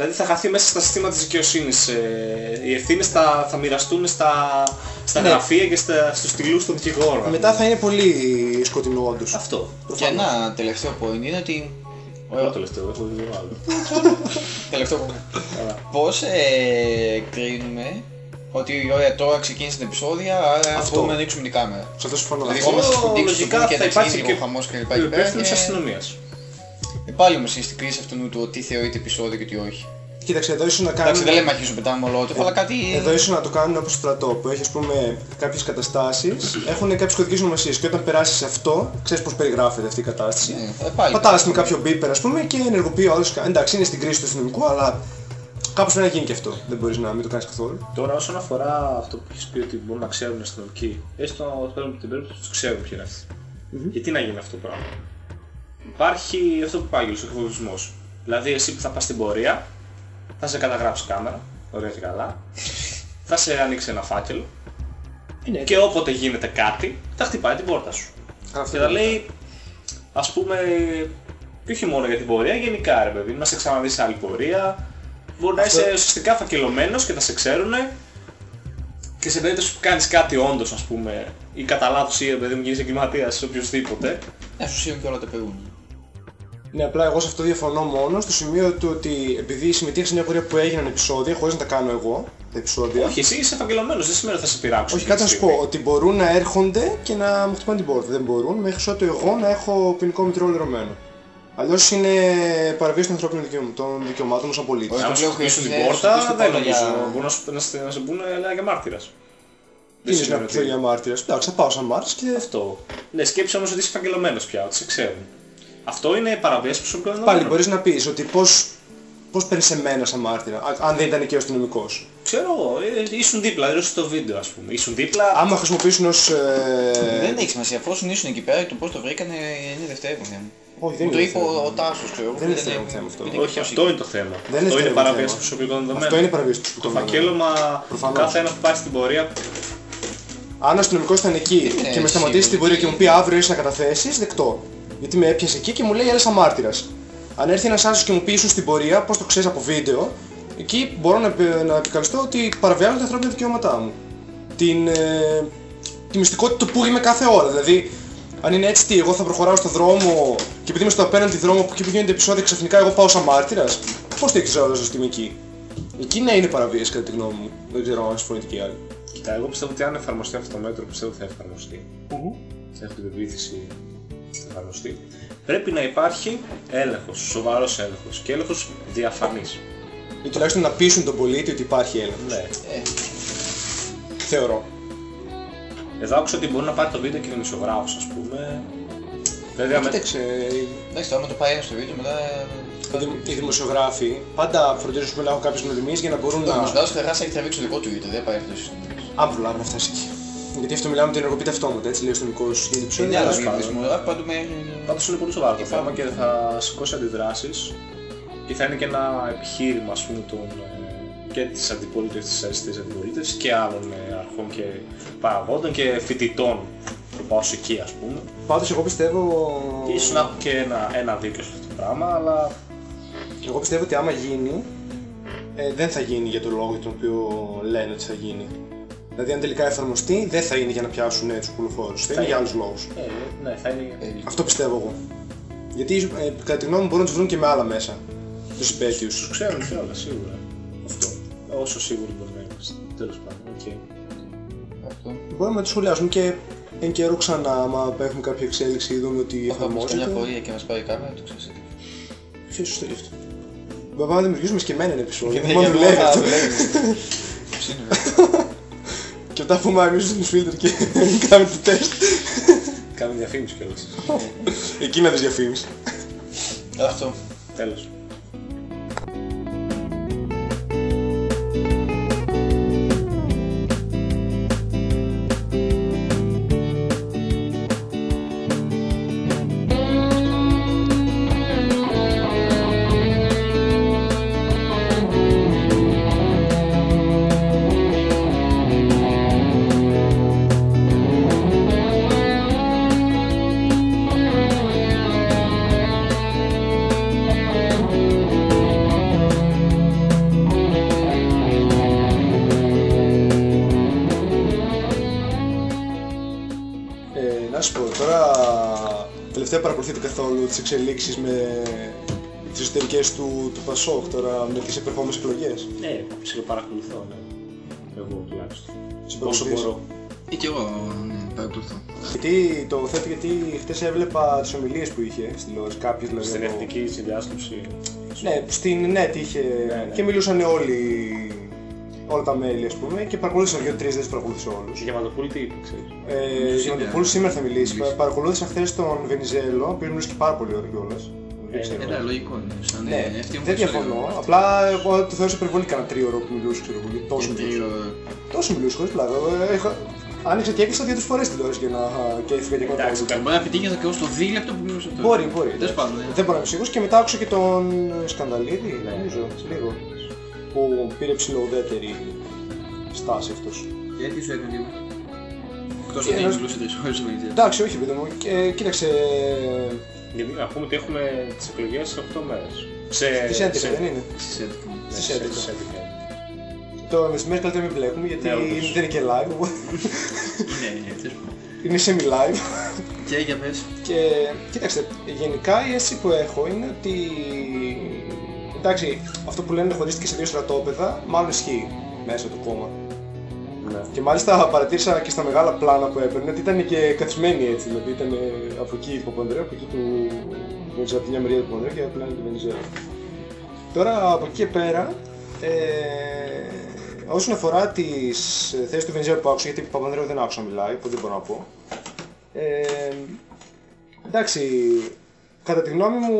Δηλαδή θα χαθεί μέσα στα συστήματα της δικαιοσύνης. Ε, οι ευθύνες θα, θα μοιραστούν στα, στα Ναι. γραφεία και στα, στους στυλούς των δικηγόρων. Μετά θα είναι πολύ σκοτεινό όντως. Αυτό. Και ένα τελευταίο point είναι ότι. Εγώ το τελευταίο, έχω δει το άλλο. Τελευταίο point. Καλά. Πώς ε, κρίνουμε ότι ωραία τώρα ξεκίνησε την επεισόδια, άρα Αυτό. μπορούμε να ανοίξουμε την κάμερα. Σε αυτό συμφωνώ. Δηλαδή, Αυτό- ακόμα στις φωτίξεις του λογικά Μπουν και θα εντάξει, υπάρχει είναι και λίγο χαμός και λοιπά ο εκεί πέρα υπεύθυνος και- της αστυνομίας. Ε, πάλι όμως είναι στην κρίση αυτού του το τι θεωρείται επεισόδιο και τι όχι. Κοίταξε, εδώ ίσως να Εντάξει, δεν κάνουν. λέμε αρχίζουν πετάμε μολότοφ, αλλά κάτι... Εδώ ίσως να το κάνουν όπως στο στρατό που έχει ας πούμε κάποιες καταστάσεις, έχουν κάποιες κωδικές ονομασίες και όταν περάσεις σε αυτό, ξέρεις πώς περιγράφεται αυτή η κατάσταση. Ε, ε, πάλι. Πατάς με κάποιο μπίπερ ας πούμε και ενεργοποιεί ο άλλος. Εντάξει, είναι στην κρίση του αστυνομικού, αλλά κάπως πρέπει να γίνει και αυτό. Δεν μπορείς να μην το κάνεις καθόλου. Τώρα όσον αφορά αυτό που έχεις πει ότι μπορούν να ξέρουν οι αστυνομικοί, έστω παίρνουμε την περίπτωση ότι τους ξέρουν ποιοι είναι αυτοί. Γιατί να γίνει αυτό το πράγμα; Υπάρχει αυτό που πάει ο εκφοβισμός. Δηλαδή εσύ που θα πας στην πορεία, θα σε καταγράψει κάμερα, ωραία και καλά, θα σε ανοίξει ένα φάκελο και όποτε γίνεται κάτι, θα χτυπάει την πόρτα σου. Αυτό Και θα λέει, ας πούμε, και όχι μόνο για την πορεία, γενικά ρε παιδί, μου, να σε ξαναδείς σε άλλη πορεία, μπορεί να Αυτό- είσαι ουσιαστικά φακελωμένος και θα σε ξέρουνε Και σε περίπτωση που κάνεις κάτι όντως ας πούμε ή κατά λάθος ή επειδή μου γίνεις εγκληματίας ή οποιοδήποτε Να σου σύγουν και όλα τα περούν. Ναι, απλά εγώ σε αυτό διαφωνώ μόνος στο σημείο του ότι επειδή συμμετείχα σε μια πορεία που έγιναν επεισόδια, χωρίς να τα κάνω εγώ, τα επεισόδια. Όχι, εσύ είσαι επαγγελματμένος, δεν σημαίνει ότι θα σε πειράξουν. Όχι, κάτι να σου πω, ότι μπορούν να έρχονται και να μου χτυπάνε την πόρτα. Δεν μπορούν, μέχρι ότου εγώ να έχω ποινικό μητρό λερωμένο. Αλλιώς είναι παραβίαση των ανθρώπινων δικαιωμάτων, των δικαιωμάτων μου σαν πολίτη. Όχι. Αν το σου λέω χτυπήσουν την χρειάζεται, πόρτα, σου δεν χτυπάνε νομίζω. για- Μπορούν να σου- να σε- να σε πούνε αλλά για μάρτυρας. Τι Δεν είναι σημαίνει να ότι- πει για μάρτυρας. Εντάξει, θα πάω σαν μάρτυρας και Αυτό. Ναι, σκέψε όμως ότι είσαι επαγγελματμένος πια, ότι σε ξέρουν. Αυτό είναι παραβίαση προσωπικών πάλι δεδομένων. μπορείς να πεις ότι πώς, πώς παίρνεις εμένα σαν μάρτυρα, α- αν δεν ήταν και ο αστυνομικός; Ξέρω εγώ, ε, ήσουν δίπλα, δηλαδή στο βίντεο ας πούμε. Ήσουν δίπλα, Άμα χρησιμοποιήσουν ως... ε, Δεν έχει σημασία, εφόσον ήσουν εκεί πέρα, το πώς το βρήκανε είναι δευτερεύον θέμα. Όχι, δεν Μου το είναι είπε ο, θέμα. ο Τάσος, ξέρω εγώ. Δεν είναι που ήταν- θέμα, θέμα αυτό. που ήταν όχι και αυτό είναι το θέμα. Δεν είναι αυτό είναι θέμα. παραβίαση προσωπικών δεδομένων. Αυτό είναι παραβίαση του Το προσωπικού φακέλωμα Προφανώς. κάθε ένας που πάει στην πορεία Αν ο αστυνομικός ήταν εκεί Δεν είναι και με σταματήσει σίγουρο. την πορεία και μου πει αύριο είσαι να καταθέσεις, δεκτό. Γιατί με έπιασε εκεί και μου λέει έλα σαν μάρτυρας. Αν έρθει ένας άλλος και μου πει ήσουν στην πορεία, πώς το ξέρεις από βίντεο, εκεί μπορώ να, επι- να επικαλεστώ ότι παραβιάζω τα ανθρώπινα δικαιώματά μου. Την, ε, τη μυστικότητα του που είμαι κάθε ώρα. Δηλαδή, αν είναι έτσι, τι, εγώ θα προχωράω στον δρόμο και επειδή είμαι στο απέναντι δρόμο που εκεί που γίνεται επεισόδια ξαφνικά εγώ πάω σαν μάρτυρας. Πώς το ήξερα όλος ότι είμαι εκεί; Εκεί ναι είναι παραβίαση κατά τη γνώμη μου. Δεν ξέρω αν συμφωνείτε και οι άλλοι. Κοίτα, εγώ πιστεύω ότι αν εφαρμοστεί αυτό το μέτρο, πιστεύω ότι θα εφαρμοστεί. Έχω την πεποίθηση ότι θα εφαρμοστεί. Πρέπει να υπάρχει έλεγχος, σοβαρός έλεγχος και έλεγχος διαφανής. Ή τουλάχιστον να πείσουν τον πολίτη ότι υπάρχει έλεγχος. Ναι. Ε, Θεωρώ. Εδώ άκουσα ότι μπορεί να πάρει το βίντεο και δημοσιογράφος, ας πούμε. Βέβαια, με... Κοίταξε, εντάξει, τώρα με το πάει ένα στο βίντεο, μετά... οι δημ- οι δημοσιογράφοι πάντα φροντίζουν πούμε, να έχουν κάποιες γνωριμίες για να μπορούν Ο να... δημοσιογράφος θα χάσει και θα ρίξει το δικό του βίντεο, δεν πάει αυτό στις Αν προλάβει να φτάσει εκεί. Γιατί αυτό μιλάμε την ενεργοποιείται αυτόματα, έτσι λέει ο αστυνομικός για την Είναι επεισόδια. άλλο αλλά- πάντων. βίντεο, δημοσιογράφοι παντού με... Πάντως είναι πολύ σοβαρό το Και θέμα πάμε. και θα σηκώσει αντιδράσεις και θα είναι και ένα επιχείρημα ας πούμε των, ε, και της αντιπολίτευσης, της αριστερής αντιπολίτευσης και άλλων ε, αρχών και παραγόντων και φοιτητών που πάω σε εκεί ας πούμε. Πάντως εγώ πιστεύω... Και ίσως να έχω και ένα, ένα δίκιο σε αυτό το πράγμα, αλλά Εγώ πιστεύω ότι άμα γίνει, ε, δεν θα γίνει για τον λόγο για τον οποίο λένε ότι θα γίνει. Δηλαδή αν τελικά εφαρμοστεί, δεν θα είναι για να πιάσουν ε, τους κουκουλοφόρους, θα είναι είναι. για άλλους λόγους. ε, ναι, θα είναι... Αυτό πιστεύω εγώ. Γιατί ε, κατά τη γνώμη μου μπορούν να τους βρουν και με άλλα μέσα. Τους υπαίτιους. Τους ξέρουν κιόλας, σίγουρα. Αυτό. Όσο σίγουροι μπορεί να είμαστε. Τέλος πάντων, οκ. Αυτό. Μπορούμε να το σχολιάσουμε και εν καιρώ ξανά, άμα έχουμε κάποια εξέλιξη ή δούμε ότι Θα πάμε σε μια εφαρμόζεται. πορεία και μας πάρει η κάμερα, το ξέρεις. Ποιος σωστό γι' αυτό. Μπορούμε να δημιουργήσουμε σκεμμένα ένα επεισόδιο. Και Μόνο δεν δουλεύει θα αυτό. Και μετά πούμε εμείς στους φίλτερ και κάνουμε το τεστ. Κάνουμε διαφήμιση κιόλας. Εκεί να τις διαφήμιση. Αλλά αυτό. Τέλος. Τελευταία παρακολουθείτε καθόλου τις εξελίξεις με τις εσωτερικές του, του Πασόκ τώρα με τις επερχόμενες εκλογές. Ναι, ψιλοπαρακολουθώ, ναι. Εγώ τουλάχιστον. Τις Όσο παρακολουθείς. μπορώ. Ή κι εγώ, ναι, παρακολουθώ. Γιατί το θέτω γιατί χτες έβλεπα τις ομιλίες που είχε στη τηλεόραση, κάποιες δηλαδή. Στην από- εθνική συνδιάσκεψη. Ναι, στην ΝΕΤ είχε ναι. και μιλούσαν όλοι, όλα τα μέλη ας πούμε και παρακολούθησα δύο-τρεις, δεν τις παρακολούθησα όλους. Η Γεματοπούλη τι είπε, ξέρεις. Ε, Σήμερα. Διαμαντοπούλου σήμερα θα μιλήσει. Μιλήσει. Παρακολούθησα χθες τον Βενιζέλο, ο οποίος μιλούσε και πάρα πολύ ωραία κιόλας. Δεν Ε, ξέρω. Ναι, λογικό είναι. Σαν Ναι, εύκαιμο δεν επεισόδιο. διαφωνώ. Απλά εγώ το θεώρησα υπερβολή κανένα τρίωρο που μιλούσε, ξέρω εγώ. γιατί Τόσο Και μιλούσε. τρίο- Τόσο μιλούσε, χωρίς πλάκα. Ε, είχα- Άνοιξα και έκλεισα δύο-τρεις φορές την τηλεόραση για να και έφυγα και Εντάξει, κοντά. Μπορεί να πετύχει και ως το δίλεπτο που μιλούσε αυτό. Μπορεί, μπορεί. Τέλος πάντων, ναι. Δεν μπορώ να είμαι σίγουρος και μετά άκουσα και τον Σκανδαλίδη, Ναι. νομίζω, λίγο. Που πήρε ψηλοουδέτερη στάση αυτός. Γιατί σου έκανε λίγο. Εκτός Ε, ότι ένας- μιλούσε τρεις ώρες ο Βενιζέλος. Εντάξει, όχι παιδί μου. Ε, κοίταξε. Γιατί να πούμε ότι έχουμε τις εκλογές σε 8 μέρες. Σε... Τις 11 σε- δεν είναι; Στις 11. Ναι, Στις σε- 11. στις 11. το μεσημέρι καλύτερα μην μπλέκουμε γιατί Ναι, όντως. δεν είναι και live, οπότε Είναι, είναι, τέλος πάντων. είναι semi-live. Και για πες. Και κοίταξτε, γενικά η αίσθηση που έχω είναι ότι. Εντάξει, αυτό που λένε χωρίστηκε σε δύο στρατόπεδα, μάλλον ισχύει μέσα του κόμμα. Ναι. Και μάλιστα παρατήρησα και στα μεγάλα πλάνα που έπαιρνε ότι ήταν και καθισμένοι έτσι. Δηλαδή ήταν από εκεί του Παπανδρέου, από εκεί του. Βενιζέλου, από τη μια μεριά του Παπανδρέου και από την άλλη του Βενιζέλου. Τώρα από εκεί και πέρα, ε, όσον αφορά τις θέσεις του Βενιζέλου που άκουσα, γιατί ο Παπανδρέου δεν άκουσα να μιλάει, οπότε δεν μπορώ να πω. Ε, εντάξει, κατά τη γνώμη μου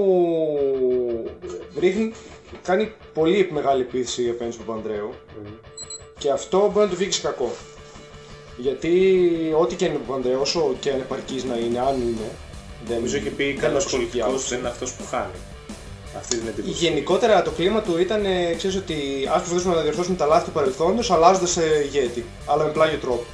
ρίχνει, κάνει πολύ μεγάλη επίθεση απέναντι στον Παπανδρέου και αυτό μπορεί να του βγει σε κακό. Γιατί ό,τι και είναι ο Παπανδρέου, όσο και ανεπαρκής να είναι, αν είναι, δεν Νομίζω έχει πει δεν καλός είναι προσωπική πολιτικός άποψη. δεν είναι αυτός που χάνει. Αυτή την εντύπωση. Γενικότερα το κλίμα του ήταν, ε, ξέρεις ότι ας προσπαθήσουμε να διορθώσουμε τα λάθη του παρελθόντος αλλάζοντας ε, ηγέτη, αλλά με πλάγιο τρόπο.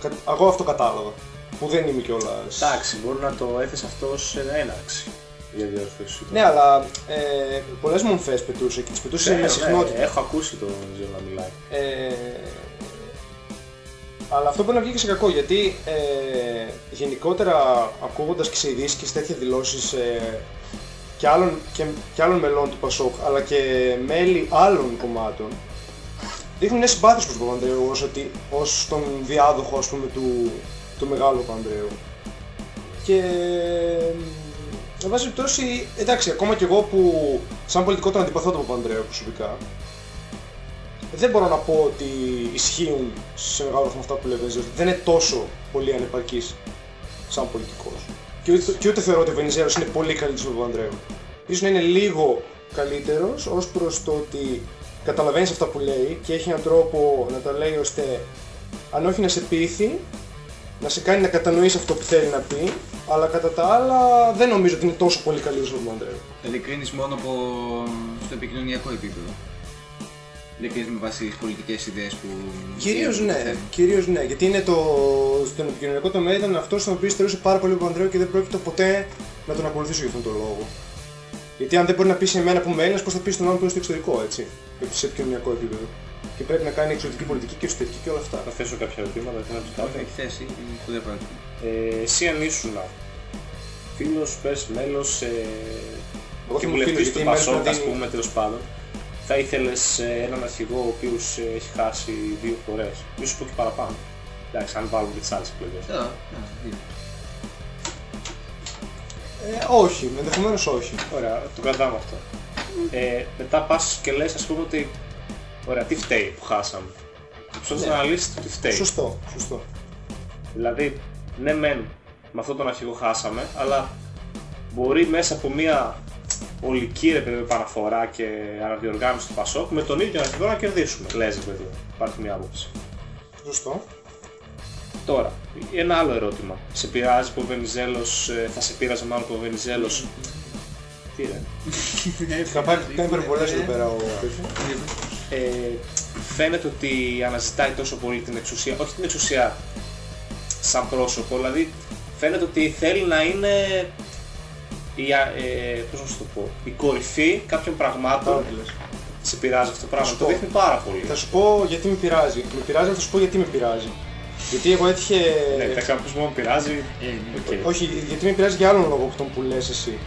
Κα- Εγώ αυτό κατάλαβα, που δεν είμαι κιόλας. Εντάξει, μπορεί να το έθεσε αυτό σε έναρξη για διόρθωση. Ναι, αλλά ε, πολλές μομφές πετούσε και τις πετούσε Ναι, με ναι, συχνότητα. έχω ακούσει τον Ζέλο να μιλάει. Ε, αλλά αυτό μπορεί να βγει και σε κακό γιατί ε, γενικότερα ακούγοντας και σε ειδήσεις και σε τέτοιες δηλώσεις ε, και, άλλων, και, και άλλων μελών του Πασόκ αλλά και μέλη άλλων κομμάτων δείχνουν μια συμπάθεια προς τον Παπανδρέου ως, ότι, ως τον διάδοχο ας πούμε, του, του μεγάλου Παπανδρέου. Και με βάση περιπτώσει, εντάξει, ακόμα και εγώ που σαν πολιτικό τον αντιπαθώ τον Παπανδρέου προσωπικά, δεν μπορώ να πω ότι ισχύουν σε μεγάλο βαθμό αυτά που λέει ο Βενιζέλος. Δεν είναι τόσο πολύ ανεπαρκής σαν πολιτικός. Και ούτε, και ούτε θεωρώ ότι ο Βενιζέλος είναι πολύ καλύτερος από τον Παπανδρέου. Ίσως να είναι λίγο καλύτερος ως προς το ότι καταλαβαίνεις αυτά που λέει και έχει έναν τρόπο να τα λέει ώστε αν όχι να σε πείθει, να σε κάνει να κατανοείς αυτό που θέλει να πει, αλλά κατά τα άλλα δεν νομίζω ότι είναι τόσο πολύ καλύτερος από τον Παπανδρέου. Δηλαδή κρίνεις μόνο από στο επικοινωνιακό επίπεδο. Δεν κρίνεις με βάση τις πολιτικές ιδέες που... Κυρίως που ναι, θέλουν. κυρίως ναι, γιατί είναι το, στον επικοινωνιακό τομέα ήταν αυτός στον οποίο θεωρούσε πάρα πολύ ο Παπανδρέου και δεν πρόκειται ποτέ να τον ακολουθήσω για αυτόν τον λόγο. Γιατί αν δεν μπορεί να πει σε εμένα που είμαι Έλληνας, πώς θα πεις στον άνθρωπο που είναι στο εξωτερικό, έτσι, σε επικοινωνιακό επίπεδο. Και πρέπει να κάνει εξωτερική πολιτική και εσωτερική και όλα αυτά. Θα θέσω κάποια ερωτήματα, δεν θα τους κάνω. Έχει θέση, είναι σπουδαίο πράγμα. Ε, εσύ αν ήσουν φίλος, πες, μέλος ε, Εγώ και θα ήμουν φίλος, βουλευτής γιατί του η μέρα Πασόκ, δηλαδή- ας πούμε, τέλος πάντων, θα ήθελες ε, έναν αρχηγό ο οποίος ε, έχει χάσει δύο φορές, μη σου πω και παραπάνω. Εντάξει, αν βάλουμε και τις άλλες επιλογές. Α, α, είναι. Ε, όχι, ενδεχομένως όχι. Ωραία, το κρατάμε αυτό. Ε, μετά πας και λες, ας πούμε, ότι ωραία, τι φταίει που χάσαμε; Προσπαθείς να αναλύσεις το τι φταίει. Σωστό, σωστό. Δηλαδή, ναι μεν με αυτόν τον αρχηγό χάσαμε, αλλά μπορεί μέσα από μια ολική ρε παιδί παραφορά και αναδιοργάνωση του Πασόκ με τον ίδιο αρχηγό να κερδίσουμε. Λες ρε παιδί, υπάρχει μια άποψη. Σωστό. Τώρα, ένα άλλο ερώτημα. Σε πειράζει που ο Βενιζέλος, ε, θα σε πείραζε μάλλον που ο Βενιζέλος... Τι ρε; Θα πάει κάνει υπερβολές εδώ πέρα ο Ε, φαίνεται ότι αναζητάει τόσο πολύ την εξουσία, όχι την εξουσία σαν πρόσωπο, δηλαδή φαίνεται ότι θέλει να είναι η, α- ε, πώς να σου το πω, η κορυφή κάποιων πραγμάτων. Πάρα τι λες. Σε πειράζει αυτό το πράγμα, σου το πω. δείχνει πάρα πολύ. Θα σου πω γιατί με πειράζει. Με πειράζει, αλλά θα σου πω γιατί με πειράζει. Γιατί εγώ έτυχε. Ναι, τα κάποιος μόνο πειράζει. Ε, ναι. Οκ. Όχι, γιατί με πειράζει για άλλον λόγο από τον που λες εσύ.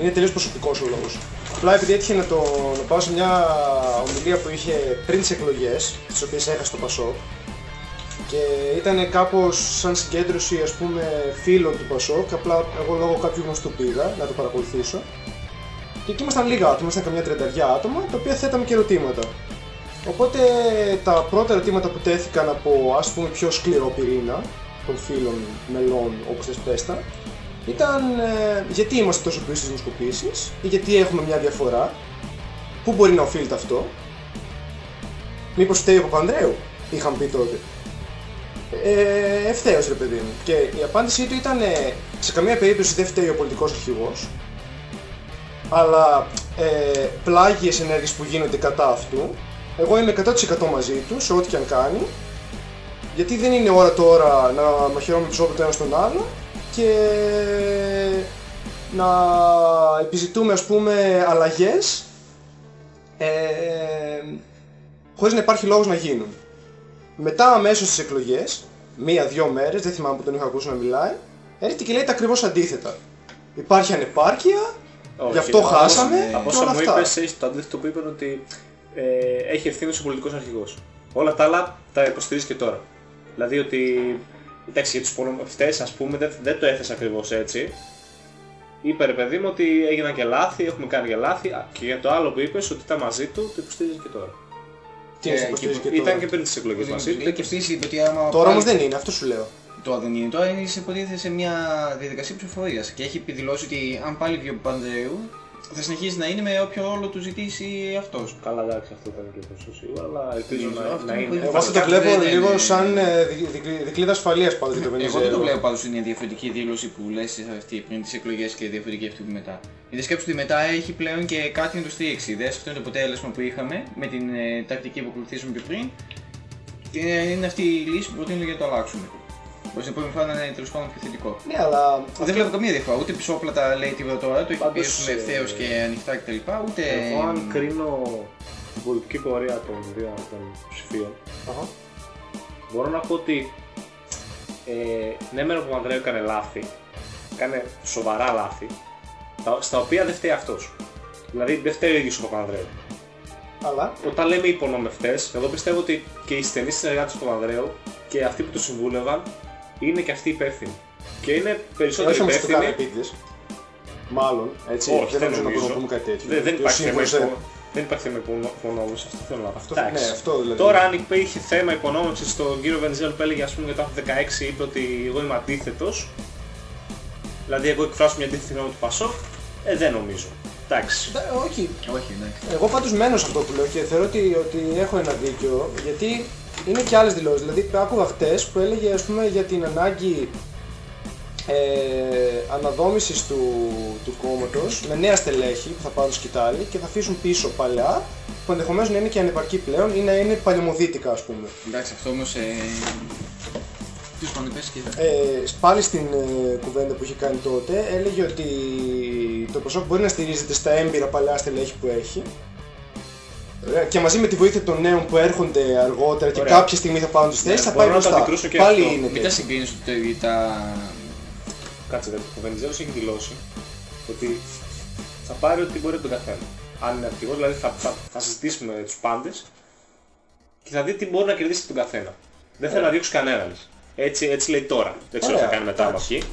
Είναι τελείως προσωπικός ο λόγος. Απλά επειδή έτυχε να, το, να πάω σε μια ομιλία που είχε πριν τις εκλογές, τις οποίες έχασε το Πασόκ, και ήταν κάπως σαν συγκέντρωση ας πούμε φίλων του Πασόκ, απλά εγώ λόγω κάποιου γνωστού πήγα να το παρακολουθήσω. Και εκεί ήμασταν λίγα άτομα, ήμασταν καμιά τριανταριά άτομα, τα οποία θέταμε και ερωτήματα. Οπότε τα πρώτα ερωτήματα που τέθηκαν από ας πούμε πιο σκληρό πυρήνα των φίλων μελών όπως θες πες τα, ήταν ε, γιατί είμαστε τόσο πίσω στις δημοσκοπήσεις ή γιατί έχουμε μια διαφορά, πού μπορεί να οφείλεται αυτό, μήπως φταίει ο Παπανδρέου, είχαν πει τότε. Ε, ευθέως ρε παιδί μου. Και η απάντησή του ήταν ε, σε καμία περίπτωση δεν φταίει ο πολιτικός αρχηγός, αλλά ε, πλάγιες ενέργειες που γίνονται κατά αυτού, εγώ είμαι 100% μαζί τους σε ό,τι και αν κάνει, γιατί δεν είναι ώρα τώρα να μαχαιρώνουμε τους όπλους το ένα στον άλλο και να επιζητούμε ας πούμε αλλαγές ε, χωρίς να υπάρχει λόγος να γίνουν. Μετά αμέσως στις εκλογές, μία-δυο μέρες, δεν θυμάμαι που τον είχα ακούσει να μιλάει, έρχεται και λέει τα ακριβώς αντίθετα. Υπάρχει ανεπάρκεια, Όχι, γι' αυτό από- χάσαμε Από και όσα όλα μου αυτά. είπες, έχει το αντίθετο που είπαν ότι ε, έχει ευθύνη ο πολιτικός αρχηγός. Όλα τα άλλα τα υποστηρίζει και τώρα. Δηλαδή ότι, εντάξει για τους πολεμευτές ας πούμε δεν, δεν το έθεσε ακριβώς έτσι. Είπε ρε παιδί μου ότι έγιναν και λάθη, έχουμε κάνει και λάθη Α, και για το άλλο που είπες ότι ήταν μαζί του το υποστηρίζει και τώρα. Τι Ε, να σε και υποστηρίζει και Ήταν τώρα. και πριν τις εκλογές μαζί του. Λέει και επίσης είπε ότι άμα Τώρα όμως πάλι- δεν είναι, αυτό σου λέω. Τώρα δεν είναι. Τώρα είσαι υποτίθεται σε μια διαδικασία ψηφοφορίας και έχει επιδηλώσει ότι αν πάλι βγει ο Παπανδρέου θα συνεχίσει να είναι με όποιο ρόλο του ζητήσει αυτός. Καλά εντάξει αυτό δεν είναι και τόσο σίγουρο αλλά ελπίζω Νομίζω, να, αυτό να που είναι. είναι Εγώ αυτό το Βασικά βλέπω δεν λίγο είναι- σαν ε, δι- δι- δικλείδα ασφαλείας πάντως για το Εγώ δεν το Βενιζέλο. βλέπω πάντως είναι διαφορετική δήλωση που λες αυτή πριν τις εκλογές και διαφορετική αυτή που μετά. Γιατί σκέψου ότι μετά έχει πλέον και κάτι να το στήριξει. Δες αυτό είναι το αποτέλεσμα που είχαμε με την ε, τακτική που ακολουθήσαμε πιο πριν και είναι αυτή η λύση που προτείνω για να το αλλάξουμε. Προς την επόμενη φορά να είναι τέλος πάντων πιο θετικό. Ναι, αλλά Δεν βλέπω καμία διαφορά. Ούτε πισόπλατα λέει τίποτα τώρα, το έχει πει Πάντως, ας πούμε, ε, ευθέως και ανοιχτά κτλ. Ούτε. Εγώ αν κρίνω την πολιτική πορεία των δύο των ψηφίων Αχα. μπορώ να πω ότι ε, ναι μεν ο Παπανδρέου έκανε λάθη, έκανε σοβαρά λάθη, τα- στα οποία δεν φταίει αυτός. Δηλαδή δεν φταίει ο ίδιος ο Παπανδρέου. αλλά; Όταν λέμε υπονομευτές, εγώ πιστεύω ότι και οι στενοί συνεργάτες του Παπανδρέου και αυτοί που το συμβούλευαν είναι και αυτοί υπεύθυνοι. Και είναι περισσότερο όχι όμως το υπεύθυνοι. κάνει επίτηδες. Μάλλον, έτσι. Όχι, δεν δεν νομίζω να μπορούμε νομίζω. να πούμε κάτι τέτοιο. Δεν, δεν Και ο υπάρχει θέμα, σύμβουλος, ε, υπο- δεν υπάρχει θέμα υπονο- υπονόμευσης, αυτό θέλω να πω. Αυτό, Εντάξει. ναι, αυτό δηλαδή. Τώρα, αν υπήρχε θέμα υπονόμευσης στον κύριο Βενιζέλο που έλεγε ας πούμε, για το άρθρο 16, είπε ότι εγώ είμαι αντίθετος. Δηλαδή, εγώ εκφράσω μια αντίθετη γνώμη του Πασόκ. Ε, δεν νομίζω. Εντάξει. Ε, Όχι, Όχι, εντάξει. Εγώ πάντως μένω σε αυτό που λέω και θεωρώ ότι, ότι έχω ένα δίκιο γιατί είναι και άλλες δηλώσεις. Δηλαδή άκουγα χτες που έλεγε ας πούμε για την ανάγκη ε, αναδόμησης του, του κόμματος με νέα στελέχη που θα πάρουν σκητάλη και θα αφήσουν πίσω παλιά που ενδεχομένως να είναι και ανεπαρκή πλέον ή να είναι παλαιομοδίτικα ας πούμε. Εντάξει, αυτό όμως. Ε... Τους πάνε πες και. Ε, πάλι στην ε, κουβέντα που είχε κάνει τότε έλεγε ότι το Πασόκ μπορεί να στηρίζεται στα έμπειρα παλιά στελέχη που έχει Ε, και μαζί με τη βοήθεια των νέων που έρχονται αργότερα και Ωραία. κάποια στιγμή θα πάρουν τις θέσεις θα μπορώ πάει να το μπροστά. αντικρούσω και Πάλι αυτό. είναι Μην τα τέτοιο. συγκρίνεις ότι τα. Κάτσε, δε, ο Βενιζέλος έχει δηλώσει ότι θα πάρει ό,τι μπορεί από τον καθένα. Αν είναι αρχηγό, δηλαδή θα, θα, θα συζητήσει με τους πάντες και θα δει τι μπορεί να κερδίσει από τον καθένα. Δεν θέλει να διώξεις κανέναν. Έτσι, έτσι λέει τώρα. Δεν ξέρω τι θα Ωραία, κάνει μετά από εντάξει. εκεί.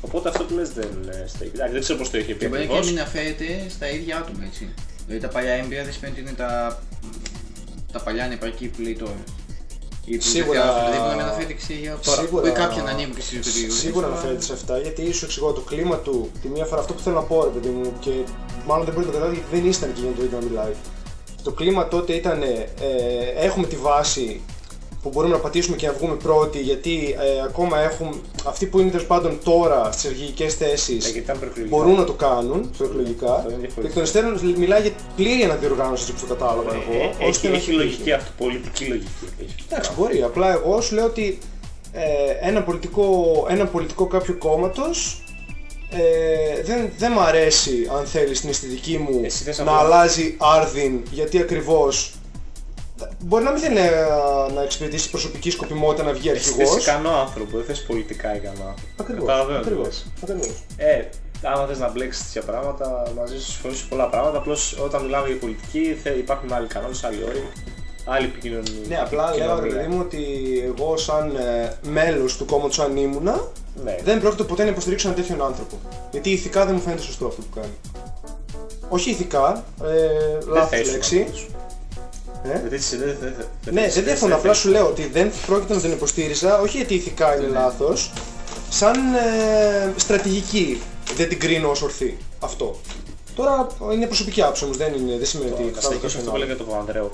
Οπότε αυτό που λες δεν ε, στέκει. Εντάξει, δεν ξέρω πώς το είχε πει Και μπορεί και ακριβώς. να μην αναφέρεται στα ίδια άτομα, έτσι. Δηλαδή τα παλιά έμπειρα δεν σημαίνει ότι είναι τα, τα παλιά ανεπαρκή που λέει τώρα. Ή που Σίγουρα- δεν Δηλαδή μπορεί να μην αναφέρεται και σε για τώρα. Σίγουρα- Μπορεί κάποια να ανήκουν και στις δύο κατηγορίες. Σίγουρα αλλά- αναφέρεται σε αυτά γιατί σου εξηγώ το κλίμα του τη μία φορά αυτό που θέλω να πω ρε παιδί μου και μάλλον δεν μπορεί να το καταλάβει γιατί δεν ήσταν εκεί για να το δείτε να μιλάει. Το κλίμα τότε ήταν ε, έχουμε τη βάση που μπορούμε να πατήσουμε και να βγούμε πρώτοι γιατί ε, ακόμα έχουν αυτοί που είναι τέλος πάντων τώρα στις εργικές θέσεις Ε, γιατί ήταν προεκλογικά. μπορούν να το κάνουν προεκλογικά. Αυτό είναι διαφορετικό. Και εκ των υστέρων μιλάει για πλήρη αναδιοργάνωση έτσι όπως το κατάλαβα Ε, εγώ. ε, ώστε έχει, να έχει συνεχίσει. λογική αυτό, πολιτική λογική. Έχει. Εντάξει, μπορεί. Απλά εγώ σου λέω ότι ε, ένα, πολιτικό, ένα πολιτικό κάποιου κόμματος ε, δεν, δεν μ' αρέσει, αν θέλεις, στην αισθητική μου Εσύ θες να απλά- αλλάζει άρδιν, γιατί ακριβώς μπορεί να μην θέλει να, να εξυπηρετήσει προσωπική σκοπιμότητα να βγει Εσύ θες αρχηγός. ικανό άνθρωπο, δεν θες πολιτικά ικανό άνθρωπο. Ακριβώς, Καταλαβαίνω τι ακριβώς, λες. ακριβώς. Ε, άμα θες να μπλέξεις τέτοια πράγματα, μαζί σου συμφωνείς σε πολλά πράγματα. Απλώς όταν μιλάμε για πολιτική θε- υπάρχουν άλλοι κανόνες, άλλοι όροι, άλλη επικοινωνία. Ναι, απλά λέω ρε παιδί μου ότι εγώ σαν ε, μέλος του κόμματος αν ήμουνα Ναι. δεν πρόκειται ποτέ να υποστηρίξω έναν τέτοιον άνθρωπο. Γιατί ηθικά δεν μου φαίνεται σωστό αυτό που κάνει. Όχι ηθικά, ε, Δεν λάθος θα ήσουν λέξη. μαζί σου. Ε; Δεν θες- δεν- δεν- δεν- δεν Ναι, θες- δεν διαφωνώ, απλά σου λέω ότι δεν πρόκειται να τον υποστήριζα, όχι γιατί ηθικά είναι λάθος, σαν ε, στρατηγική δεν την κρίνω ως ορθή. Αυτό. Τώρα είναι προσωπική άποψη όμως, δεν, είναι, δεν σημαίνει ότι Να θα συνεχίσω αυτό που έλεγα για τον Παπανδρέου.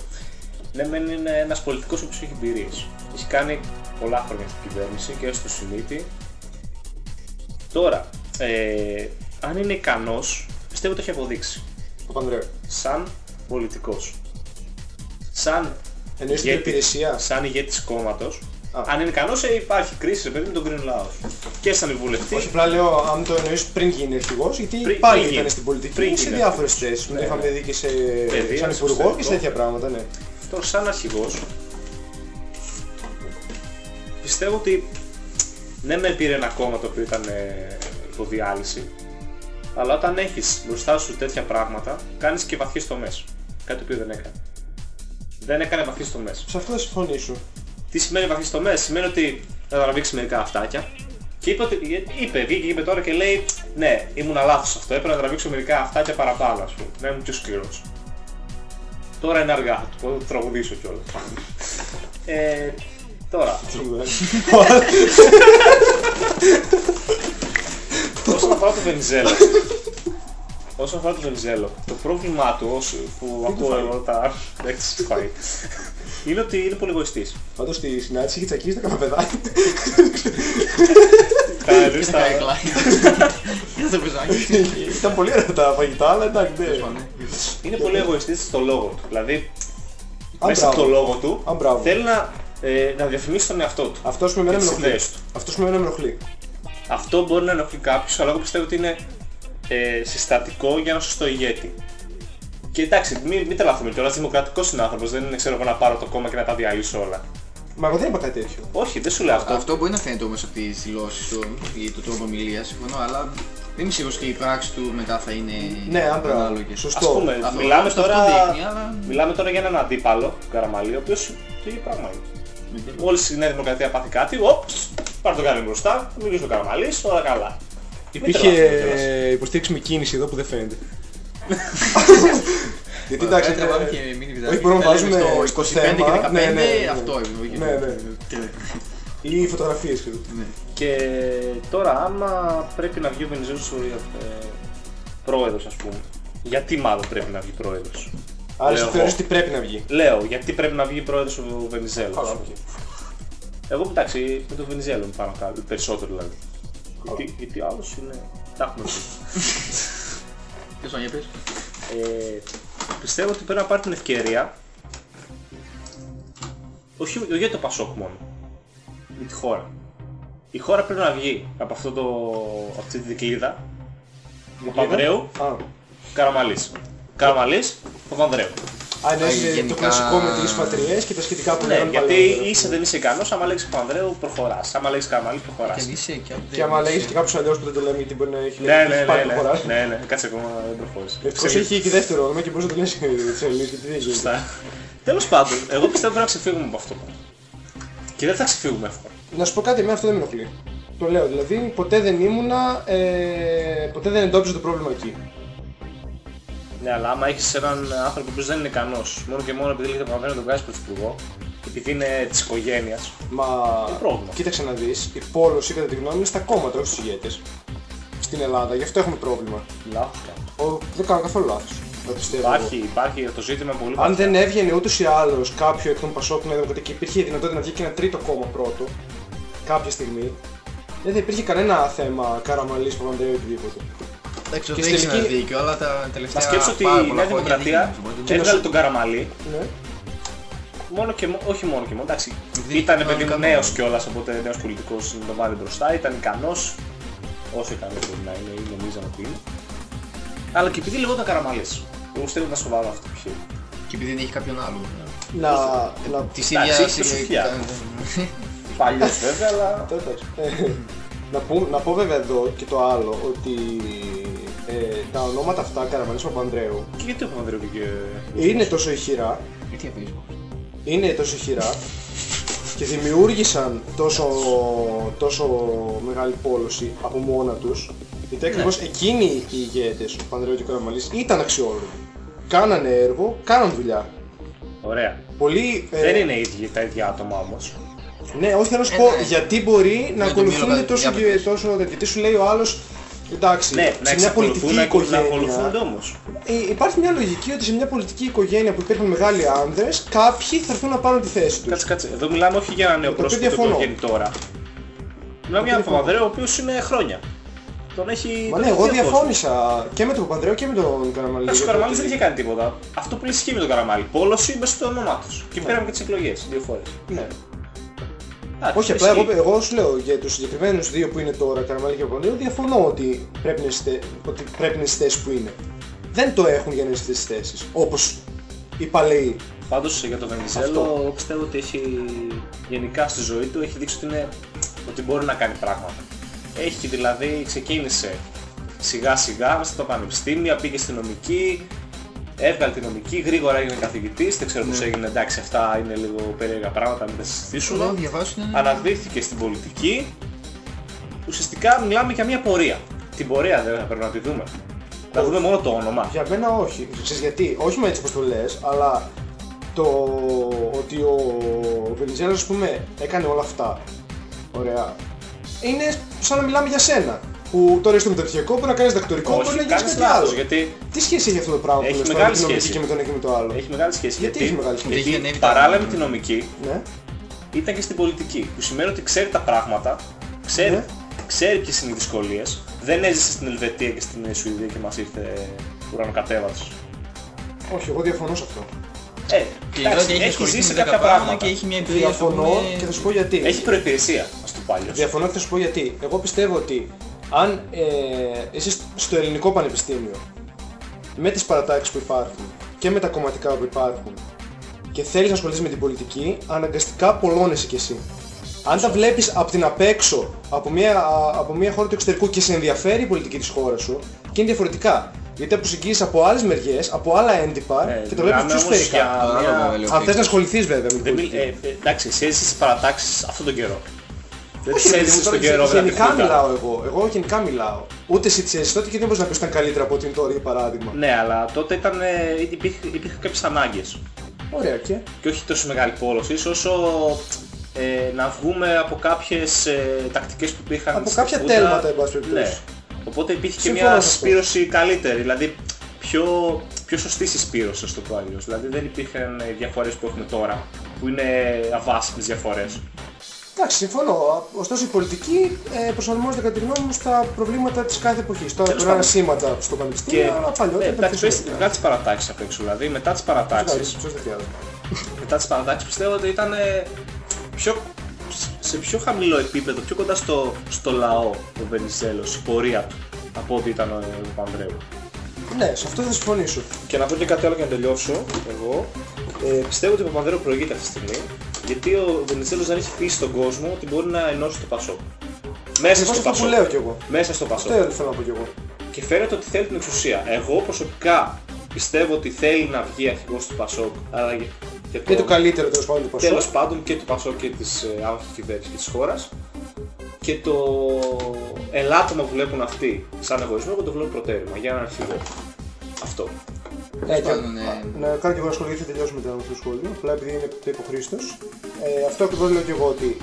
Ναι, μεν είναι ένας πολιτικός ο οποίος έχει εμπειρίες. Έχει κάνει πολλά χρόνια στην κυβέρνηση και στο Σιμίτι. Τώρα, ε, αν είναι ικανός, πιστεύω το έχει αποδείξει. Ο Πανδρέου. Σαν πολιτικός. Σαν Εννοείς την ηγέτη- υπηρεσία. σαν ηγέτης κόμματος, Α. αν είναι ικανός, ε, υπάρχει κρίση, ρε παιδί, με τον κρίνει ο λαός. Και σαν βουλευτή, Όχι, απλά λέω αν το εννοείς πριν γίνει αρχηγός, γιατί Πριν- πάλι πριν ήταν γίνει. στην πολιτική Πριν σε γίνει διάφορες αρχηγός. θέσεις. Τον Ναι, είχαμε ναι. δει και σε, Παιδεία, σαν στο υπουργό και σε εξωτερικό. τέτοια πράγματα, ναι. τώρα σαν αρχηγός πιστεύω ότι ναι με πήρε ένα κόμμα το οποίο ήταν ε, υποδιάλυση αλλά όταν έχεις μπροστά σου τέτοια πράγματα κάνεις και βαθιές τομές κάτι το οποίο δεν έκανε δεν έκανε βαθιές τομές Σε αυτό θα συμφωνήσω. τι σημαίνει βαθιές τομές, σημαίνει ότι θα τραβήξει μερικά αυτάκια και είπε, ότι, είπε, βγήκε και είπε τώρα και λέει ναι, ήμουν λάθος αυτό, έπρεπε να τραβήξω μερικά αυτάκια παραπάνω ας πούμε, να ήμουν πιο σκληρός. Τώρα είναι αργά, θα του πω, θα το τραγουδήσω κιόλας. ε, τώρα, όσον αφορά το Βενιζέλο, όσον αφορά το Βενιζέλο, το πρόβλημά του όσο, που ακούω εγώ τα έχεις φάει, είναι ότι είναι πολύ εγωιστής. Πάντως στη συνάντηση είχε τσακίσει τα καφεδάκια. Τα εννοείς τα- Τα εκλάει. Για το πεζάκι. Ήταν πολύ ωραία τα φαγητά, αλλά εντάξει. ναι. είναι πολύ εγωιστής στο λόγο του. Δηλαδή, Α, μέσα μπράβο. από το λόγο του Α, μπράβο. θέλει να, ε, να διαφημίσει τον εαυτό του. Αυτός με εμένα Και με τις ενοχλεί. ιδέες του. Αυτός με εμένα με ενοχλεί. Αυτό μπορεί να ενοχλεί κάποιους, αλλά εγώ πιστεύω ότι είναι ε, συστατικό για ένα σωστό ηγέτη. Και εντάξει, μην, μην τρελαθούμε κιόλας, δημοκρατικός είναι άνθρωπος, δεν είναι ξέρω εγώ να πάρω το κόμμα και να τα διαλύσω όλα. Μα εγώ δεν είπα κάτι τέτοιο. Όχι, δεν σου λέω αυτό. Αυτό μπορεί να φαίνεται όμως από τις δηλώσεις του ή το τρόπο ομιλίας, συμφωνώ, αλλά δεν είμαι σίγουρος και η πράξη του μετά θα είναι Ναι, αν μπράβο. ανάλογες. Ας Σωστό. πούμε, Αυτό- μιλάμε, αυτό τώρα, δείχνει, αλλά- μιλάμε τώρα για έναν αντίπαλο, τον Καραμαλή, ο οποίος το ίδιο πράγμα είναι. Μόλις η Νέα Δημοκρατία πάθει κάτι, οπ, πάρ' το κάνει μπροστά, θα μιλήσει ο Καραμαλής, όλα καλά. Υπήρχε τρελαθούμε κιόλας. ε, υποστήριξη με κίνηση εδώ που δεν φαίνεται. Γιατί εντάξει, Πρέπει να βάλουμε ε, και μήνυ όχι, βιντεάκι. μπορούμε να Θα λέμε βάζουμε στο στο 25 και θέμα. 15 Ναι, ναι, ναι. αυτό είναι. Ναι, ναι. ή φωτογραφίες ξέρω. Ναι. Και τώρα άμα πρέπει να βγει ο Βενιζέλος ε, πρόεδρος ας πούμε, γιατί μάλλον πρέπει να βγει πρόεδρος; Άρα Λέω εσύ εγώ. θεωρείς ότι πρέπει να βγει; Λέω, γιατί πρέπει να βγει πρόεδρος ο Βενιζέλος; Καλά, οκ. Εγώ εντάξει, με τον Βενιζέλο είμαι πάνω κάτω, περισσότερο δηλαδή. Γιατί, γιατί ο άλλος είναι... Τα έχουμε πει. Ποιος τον είπες; Ε, πιστεύω ότι πρέπει να πάρει την ευκαιρία όχι όχι για το Πασόκ μόνο, για τη χώρα. Η χώρα πρέπει να βγει από αυτό το, αυτή τη δικλίδα; Παπανδρέου, Α, Καραμαλής. Καραμαλής, Παπανδρέου. Α, ναι, Α, είναι το γενικά- κλασικό με τις πατριές και τα σχετικά που Ναι, λέγαμε γιατί παλαιότερα. είσαι δεν είσαι ικανός, άμα λέξεις Παπανδρέου προχωράς. Άμα λέξεις Καραμαλής Και προχωράς. αν είσαι και αν Και δεν άμα λέγεις είσαι. και κάποιος αλλιώς που δεν το λέμε γιατί μπορεί να έχει Ναι, ναι, πάρει ναι, το χωράς. ναι, ναι, ναι, κάτσε ακόμα δεν προχώρησε. Ευτυχώς έχει και δεύτερο όνομα και μπορείς να το λες τις Ελληνίες γιατί δεν γίνεται. Σωστά. Τέλος πάντων, εγώ πιστεύω πρέπει να ξεφύγουμε από αυτό. Και δεν θα ξεφύγουμε εύκολα. Να σου πω κάτι, εμένα αυτό δεν με ενοχλεί. Το λέω, δηλαδή ποτέ δεν ήμουνα, ε, ποτέ δεν εντόπιζα το πρόβλημα εκεί. Ναι, αλλά άμα έχεις έναν άνθρωπο που δεν είναι ικανός, μόνο και μόνο επειδή λέγεται Παπανδρέου να τον βγάλεις πρωθυπουργό, επειδή είναι της οικογένειας, Μα Είναι πρόβλημα. κοίταξε να δεις, η πόλωση κατά τη γνώμη είναι στα κόμματα, όχι στους ηγέτες. Στην Ελλάδα, γι' αυτό έχουμε πρόβλημα. λάθος κάνω. Ο, δεν κάνω καθόλου λάθος. Το πιστεύω. Υπάρχει, υπάρχει το ζήτημα πολύ Αν βαθιά. δεν έβγαινε ούτως ή άλλως κάποιο εκ των Πασόκ Νέα Δημοκρατία και υπήρχε η δυνατότητα να βγει και ένα τρίτο κόμμα πρώτο, κάποια στιγμή, δεν θα υπήρχε κανένα θέμα Καραμαλής, Παπανδρέου ή οτιδήποτε. Εντάξει, Και δεν έχεις στη ένα τελική- δίκιο, αλλά τα Να τελευταία σκέψω ότι πάρα η πολλά Νέα χρόνια Δημοκρατία δεν γίνεται. Και να έβγαλε σου- τον Καραμαλή, Ναι. μόνο και, μο- όχι μόνο και μόνο, εντάξει. Επειδή Ήταν ήταν παιδί μου ικανός. νέος κιόλας, οπότε νέος πολιτικός να τον βάλει μπροστά, ήταν ικανός, όσο ικανός μπορεί να είναι ή νομίζαμε ότι είναι. Αλλά και επειδή λεγόταν Καραμαλής. Εγώ πιστεύω ότι ήταν σοβαρό αυτό το επιχείρημα. Και επειδή δεν έχει κάποιον άλλο. Να, να, Της Εντάξει, ίδιας... έχει ε, σοφιά. κα- Παλιός βέβαια, αλλά... Εντάξει. Ε, να, πω, να πω βέβαια εδώ και το άλλο ότι ε, τα ονόματα αυτά Καραμαλής Παπανδρέου Και γιατί ο Παπανδρέου και... είναι τόσο ηχηρά, Ε, Τι αφήσω. είναι τόσο ηχηρά και δημιούργησαν τόσο, τόσο μεγάλη πόλωση από μόνα τους γιατί ακριβώς εκείνοι οι ηγέτες, ο Παπανδρέου και ο Καραμαλής ήταν αξιόλογοι. Κάνανε έργο, κάναν δουλειά. Ωραία. Πολύ, ε, Δεν είναι ίδιοι τα ίδια άτομα όμως. Ναι, όχι θέλω να σου Ε, πω ναι. γιατί μπορεί να το ακολουθούν μίλω, τόσο, για πες. τόσο τέτοιο. Γιατί σου λέει ο άλλος, εντάξει, Ναι, να σε μια πολιτική εξακολουθούν να, να οικογένεια. ακολουθούνται όμως. Ε, υπάρχει μια λογική ότι σε μια πολιτική οικογένεια που υπάρχουν μεγάλοι άνδρες, κάποιοι θα έρθουν να πάρουν τη θέση τους. Κάτσε, κάτσε. Εδώ μιλάμε όχι για ένα νέο το οποίο πρόσωπο το οποίο διαφωνώ. βγαίνει τώρα. Μιλάμε για έναν διαφωνώ. Παπανδρέου ο οποίος είναι χρόνια. Τον έχει... Μα τον ναι, έχει εγώ δει ο κόσμος. διαφώνησα και με τον Παπανδρέου και με τον Καραμαλή. Εντάξει, ο για το Καραμάλης ότι- δεν είχε κάνει τίποτα. Αυτό που λέει ισχύει με τον Καραμάλη. Πόλωση μέσα στο όνομά τους. Και Ναι. πήραμε και τις εκλογές δύο φορές. Ναι. Εντάξει, Όχι, απλά ισχύει. εγώ, εγώ σου λέω για τους συγκεκριμένους δύο που είναι τώρα, Καραμαλή και Παπανδρέου, διαφωνώ ότι πρέπει να είναι στις θε- ότι πρέπει να είναι στις θέσεις που είναι. Δεν το έχουν για να είναι στις θέσεις, όπως οι παλαιοί. Πάντως για το Βενιζέλο εγώ πιστεύω ότι έχει γενικά στη ζωή του έχει δείξει ότι, είναι, ότι μπορεί να κάνει πράγματα. Έχει δηλαδή, ξεκίνησε σιγά σιγά μέσα στο πανεπιστήμιο, πήγε στη νομική, έβγαλε τη νομική, γρήγορα έγινε καθηγητής, δεν ξέρω πώς έγινε, εντάξει αυτά είναι λίγο περίεργα πράγματα, μην τα Εγώ συζητήσουμε. διαβάζω είναι... Αναδύθηκε στην πολιτική, ουσιαστικά μιλάμε για μια πορεία. Την πορεία δεν θα πρέπει να τη δούμε. Να δούμε μόνο το όνομα. Για μένα όχι. Ξέρεις γιατί, όχι με έτσι πως το λες, αλλά το ότι ο Βενιζέλος ας πούμε έκανε όλα αυτά, ωραία, είναι σαν να μιλάμε για σένα. Που τώρα είσαι στο μεταπτυχιακό, μπορεί να κάνεις δακτορικό, μπορεί να Όχι, γίνεις κάνεις κάτι άλλο. λάθος, γιατί Τι σχέση έχει αυτό το πράγμα Έχει που λες τώρα μεγάλη με την νομική σχέση. και με το ένα και με το άλλο; έχει μεγάλη σχέση. Γιατί έχει μεγάλη σχέση; Έχει ανέβει τα παράλληλα με νούμερα. την νομική Ναι. ήταν και στην πολιτική. Που σημαίνει ότι ξέρει τα πράγματα, ξέρει, Ναι. ξέρει ποιες είναι οι δυσκολίες. Δεν έζησε στην Ελβετία και στην Σουηδία και μας ήρθε ουρανοκατέβατος. Όχι, εγώ διαφωνώ σε αυτό. Ε, Και εντάξει, λέω ότι έχει έχει ασχοληθεί ζήσει με 10 κάποια πράγματα πράγματα. και έχει μια εμπειρία ας Διαφωνώ πούμε, και θα σου πω γιατί. Έχει προϋπηρεσία, ας το πάλι. Διαφωνώ και θα σου πω γιατί. Εγώ πιστεύω ότι αν ε, είσαι στο ελληνικό πανεπιστήμιο με τις παρατάξεις που υπάρχουν και με τα κομματικά που υπάρχουν και θέλεις να ασχοληθείς με την πολιτική, αναγκαστικά πολλώνεσαι κι εσύ. Αν τα βλέπεις από την απέξω, από μια, α, από μια χώρα του εξωτερικού και σε ενδιαφέρει η πολιτική της χώρας σου, και είναι διαφορετικά. Γιατί τα προσεγγίζεις από άλλες μεριές, από άλλα έντυπα Ε, και το βλέπεις μιλάμε πιο όμως σφαιρικά. για Το άλλο μια- βέβαια, λέω, Αν θες να πίκτος. ασχοληθείς βέβαια με την Δεν μιλ- πολιτική. ε, ε, εντάξει, εσύ έζησες τις παρατάξεις αυτόν τον καιρό. Δεν Όχι, τις ρε παιδί έζησες μου, στον τώρα καιρό βέβαια. γενικά τεχνικά. μιλάω εγώ. Εγώ γενικά μιλάω. Ούτε εσύ τις έζησες τότε και δεν μπορείς να πεις ότι ήταν καλύτερα από ό,τι είναι τώρα για παράδειγμα. Ναι, αλλά τότε ήταν, ε, υπήρχε, υπήρχαν κάποιες ανάγκες. Ωραία και; και όχι τόσο μεγάλη πόλωση, όσο ε, να βγούμε από κάποιες ε, τακτικές που υπήρχαν Από στην κάποια Χούντα. τέλματα, εν πάση περιπτώσει. Ναι. Οπότε υπήρχε και Συμφωνώ μια σε αυτό. συσπήρωση καλύτερη, δηλαδή πιο, πιο σωστής συσπήρωση, ας το πω αλλιώς. Δηλαδή δεν υπήρχαν ε, διαφορές που έχουμε τώρα, που είναι αβάσιμες διαφορές. Εντάξει, συμφωνώ. Ωστόσο η πολιτική ε, προσαρμόζεται κατά τη γνώμη μου στα προβλήματα της κάθε εποχής. Τώρα Τέλος μπορεί να είναι πάντων. σήματα στο Και πανεπιστήμιο, αλλά παλιότερα ναι, ήταν εντάξει, πιο πες, σωστά. βγάλει τις παρατάξεις απ' έξω, δηλαδή μετά τις παρατάξεις, Ποιος δεν χρειάζεται. μετά τις παρατάξεις πιστεύω ότι ήταν ε, πιο, σε πιο χαμηλό επίπεδο, πιο κοντά στο, στο λαό ο Βενιζέλος, η πορεία του, από ό,τι ήταν ο Παπανδρέου. Ναι, σε αυτό θα συμφωνήσω. Και να πω και κάτι άλλο για να τελειώσω εγώ. Ε, πιστεύω ότι ο Παπανδρέου προηγείται αυτή τη στιγμή, γιατί ο Βενιζέλος δεν έχει πείσει στον κόσμο ότι μπορεί να ενώσει το Πασόκ. Μέσα Εγώ στο αυτό που Πασόκ. λέω κι εγώ. Μέσα στο Πασόκ. Αυτό θέλω να πω κι εγώ. Και φαίνεται ότι θέλει την εξουσία. Εγώ προσωπικά πιστεύω ότι θέλει να βγει αρχηγός του Πασόκ, αλλά για, για Και το καλύτερο τέλος πάντων του Πασόκ. τέλος πάντων και του Πασόκ και της ε, άμεσης κυβέρνησης και της χώρας. Και το ελάττωμα που βλέπουν αυτοί σαν εγωισμό, εγώ το βλέπω προτέρημα για έναν αρχηγό. Αυτό. Ε, και- Πάντων, ναι. Να κάνω και εγώ ένα σχόλιο, γιατί θα τελειώσουμε μετά με αυτό το σχόλιο. Απλά επειδή είναι το είπε ο Χρήστος. Ε, αυτό ακριβώς λέω και εγώ ότι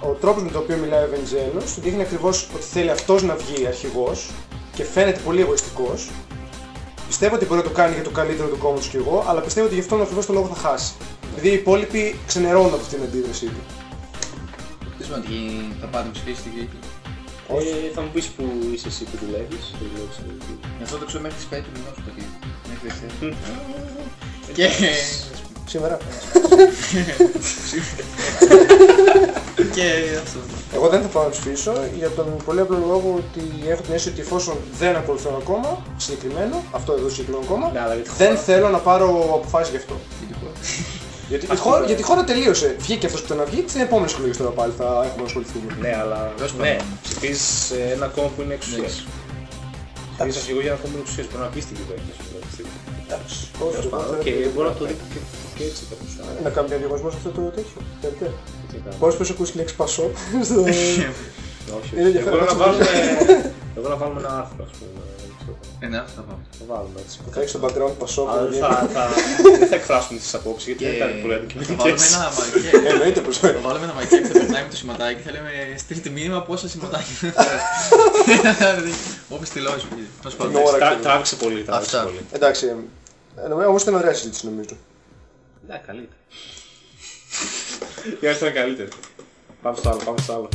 ο τρόπος με τον οποίο μιλάει ο Βενιζέλος του δείχνει ακριβώς ότι θέλει αυτός να βγει αρχηγός και φαίνεται πολύ εγωιστικός. Πιστεύω ότι μπορεί να το κάνει για το καλύτερο του κόμματος κι εγώ, αλλά πιστεύω ότι γι' αυτόν ακριβώς το λόγο θα χάσει. Επειδή οι υπόλοιποι ξενερώνουν από αυτήν την αντίδρασή του. Δεν σημαίνει ότι θα πάτε ψηφίσει την Κρήτη. Ε, θα μου πεις που είσαι εσύ που δουλεύεις. που δουλεύεις στην Κρήτη. Γι' αυτό το ξέρω μέχρι τις 5 του μηνός παιδί. Μέχρι Δευτέρα. Και... Σήμερα. Και αυτό. Εγώ δεν θα πάω να ψηφίσω για τον πολύ απλό λόγο ότι έχω την αίσθηση ότι εφόσον δεν ακολουθώ ένα κόμμα συγκεκριμένο, αυτό εδώ συγκεκριμένο κόμμα, Ναι, αλλά για τη δεν χώρα. θέλω να πάρω αποφάσεις γι' αυτό. Γιατί η Ας χώρα, πούμε- γιατί η χώρα τελείωσε. Βγήκε αυτός που ήταν να βγει, τις επόμενες εκλογές τώρα πάλι θα έχουμε να ασχοληθούμε. Ναι, αλλά Τέλος ναι, πάντων. ψηφίζεις ε, ένα κόμμα που είναι εξουσίας. Ναι. Ψηφίζεις αρχηγό για ένα κόμμα που είναι εξουσίας, μπορεί να πεις την κυβέρνηση. δηλαδή. Εντάξει. Όχι, Τέλος εγώ πάντων, θέλω Και να- μπορεί να το δει και, και έτσι τέλος πάντων. Να κάνουμε ένα διαγωνισμό σε αυτό το τέτοιο. Τελευταίο. Τι κάνω. Μπορείς πες ακούσει τη λέξη Πασό. στο- Όχι, Είναι όχι. Εγώ ενδιαφέρον να αυτό. βάλουμε, εγώ να βάλουμε ένα άρθρο, ας πούμε. Δεν ξέρω. Ένα αυτό θα πάμε. Θα βάλουμε έτσι. Θα έχεις στο background Πασό. Αλλά δεν θα, θα, δεν θα εκφράσουμε τις απόψεις γιατί δεν ήταν πολύ Θα βάλουμε αντικειμενικές. ένα μαϊκέ. Εννοείται πως Θα βάλουμε ένα μαϊκέ που θα περνάει με το σηματάκι. Θα λέμε στείλτε μήνυμα πόσα σηματάκια. Όπως στυλώσεις. Πώς Την πάμε. ώρα. Τρά- Τράβηξε πολύ, τράβηξε Αυτά. πολύ. Εντάξει. ε, νομίζω- Όμως ήταν ωραία συζήτηση νομίζω. Ναι, καλύτερα. Η άλλη ήταν καλύτερη. Πάμε στο άλλο, πάμε στο άλλο.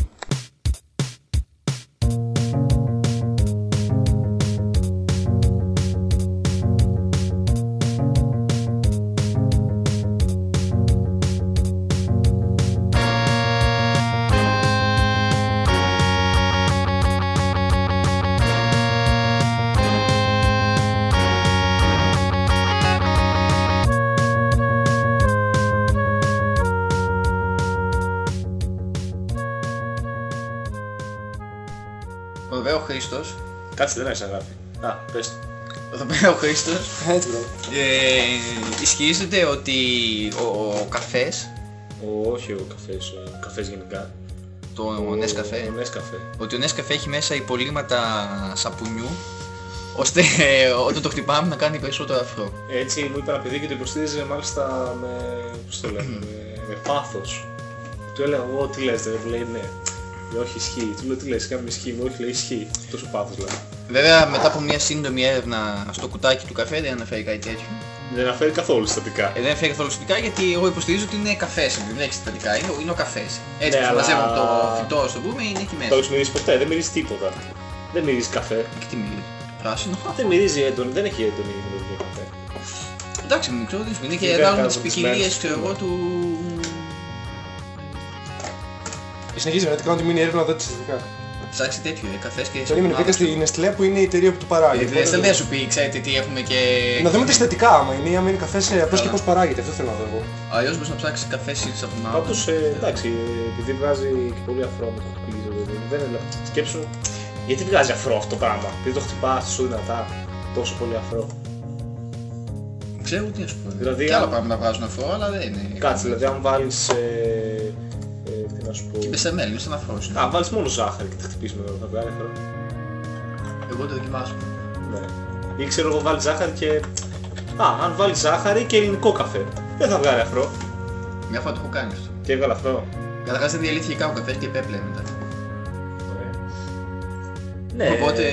Ο Χρήστος, Κάτσε, δεν έχει να γράφει. Α, πες το. εδώ πέρα ο Χρήστος Έτσι μπράβο. ε, ισχυρίζεται ότι ο, ο καφές, Ο, όχι ο καφές, ο καφές γενικά. το Nescafe, Ο Nescafe. ότι ο Nescafe έχει μέσα υπολείμματα σαπουνιού, ώστε ε, όταν το χτυπάμε να κάνει περισσότερο αφρό. Έτσι μου είπε ένα παιδί και το υποστήριζε μάλιστα με, πώς το λένε, με, με πάθος. Του έλεγα εγώ τι λες, δεν μου λέει ναι. Λέει, όχι ισχύει. Του λέω τι λες, κάνει ισχύει, μου όχι λέει ισχύει. Τόσο πάθος λέει. Βέβαια μετά από μια σύντομη έρευνα στο κουτάκι του καφέ δεν αναφέρει κάτι τέτοιο. Δεν αναφέρει καθόλου στατικά. Ε, δεν αναφέρει καθόλου συστατικά γιατί εγώ υποστηρίζω ότι είναι καφές, δεν έχει συστατικά, είναι, είναι ο καφές. Έτσι Ναι, που αλλά- μαζεύουμε το φυτό στο πούμε είναι εκεί Το μέσα. έχεις μυρίσει ποτέ, δεν μυρίζεις τίποτα. Δεν μυρίζεις καφέ. Και τι μιλεί. Πράσινο. Δεν μυρίζει έντονη, δεν έχει έντονη μυρωδιά καφέ. Εντάξει, μην ξέρω τι σου είναι και Βέβαια, ανάλογα με τις κάτω τις ποικιλίες μέρες, ξέρω εγώ του... Συνεχίζει να κάνω τη μήνυ έρευνα εδώ τη συστατικά. Ψάξει τέτοιο, ε, καφές και Περίμενε, πήγα στην Nestlé που είναι η εταιρεία που το παράγει. Η Οπότε- Nestlé δεν σου πει, ξέρετε τι έχουμε και... Να δούμε τα συστατικά άμα είναι, άμα είναι καφές ε, απλώς και Καλά. πώς παράγεται, αυτό θέλω να δω εγώ. Αλλιώς μπορείς να ψάξεις καφέ ή σαπουνά. Πάντως, ε, εντάξει, ε, επειδή βγάζει και πολύ αφρό με το χτυπήσει, δηλαδή, δεν είναι Σκέψου, γιατί βγάζει αφρό αυτό το πράγμα. Επειδή το χτυπάς τόσο δυνατά, τόσο πολύ αφρό. Ξέρω τι να σου πω. Δηλαδή, και άλλα αν- πράγματα βγάζουν αφρό, αλλά δεν είναι. Κάτσε, δηλαδή αν βάλεις, ε, ε, τι να σου πω, Και μπεσεμέλ, είναι σαν αφρός. είναι. Α, βάλεις μόνο ζάχαρη και τα χτυπήσεις με το θα βγάλει αφρό. Εγώ το δοκιμάζω. Ναι. Ή ξέρω εγώ βάλεις ζάχαρη και... Α, αν βάλεις ζάχαρη και ελληνικό καφέ, δεν θα βγάλει αφρό. Μια φορά το έχω κάνει αυτό. Και έβγαλε αφρό. Καταρχάς δεν διαλύθηκε κάπου καφέ και επέπλεε μετά. Ναι, Οπότε...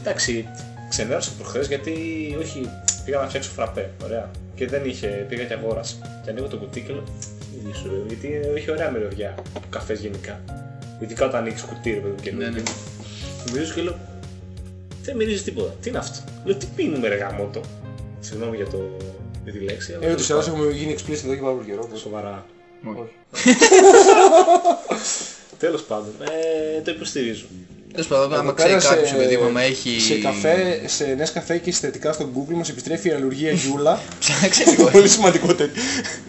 εντάξει, ξενέρωσα προχθές γιατί όχι, πήγα να φτιάξω φραπέ, ωραία. Και δεν είχε, πήγα και αγόρασα. Και ανοίγω το κουτί και λέω, «Τι σου ρε, γιατί έχει ωραία μυρωδιά, ο καφές γενικά. Ειδικά όταν ανοίξεις κουτί ρε παιδί μου και Ναι, ναι. Και μυρίζω και λέω, δεν μυρίζεις τίποτα, τι είναι αυτό; Λέω, τι πίνουμε ρε γαμότο. Συγγνώμη για, το, για τη λέξη, αλλά Ε, ούτως ή άλλως τέλος έχουμε γίνει explicit εδώ και πάρα πολύ καιρό. πάντων, σοβαρά. Όχι. Τέλος πάντων, ε, το υποστηρίζω. Τέλος πάντων, Εδώ άμα πέρα ξέρει κάποιος, σε- παιδί μου, άμα έχει... Σε καφέ, σε νέες καφέ και συστατικά στο Google μας επιστρέφει η αλλουργία Γιούλα. Ψάξε λίγο. Πολύ σημαντικό τέτοιο.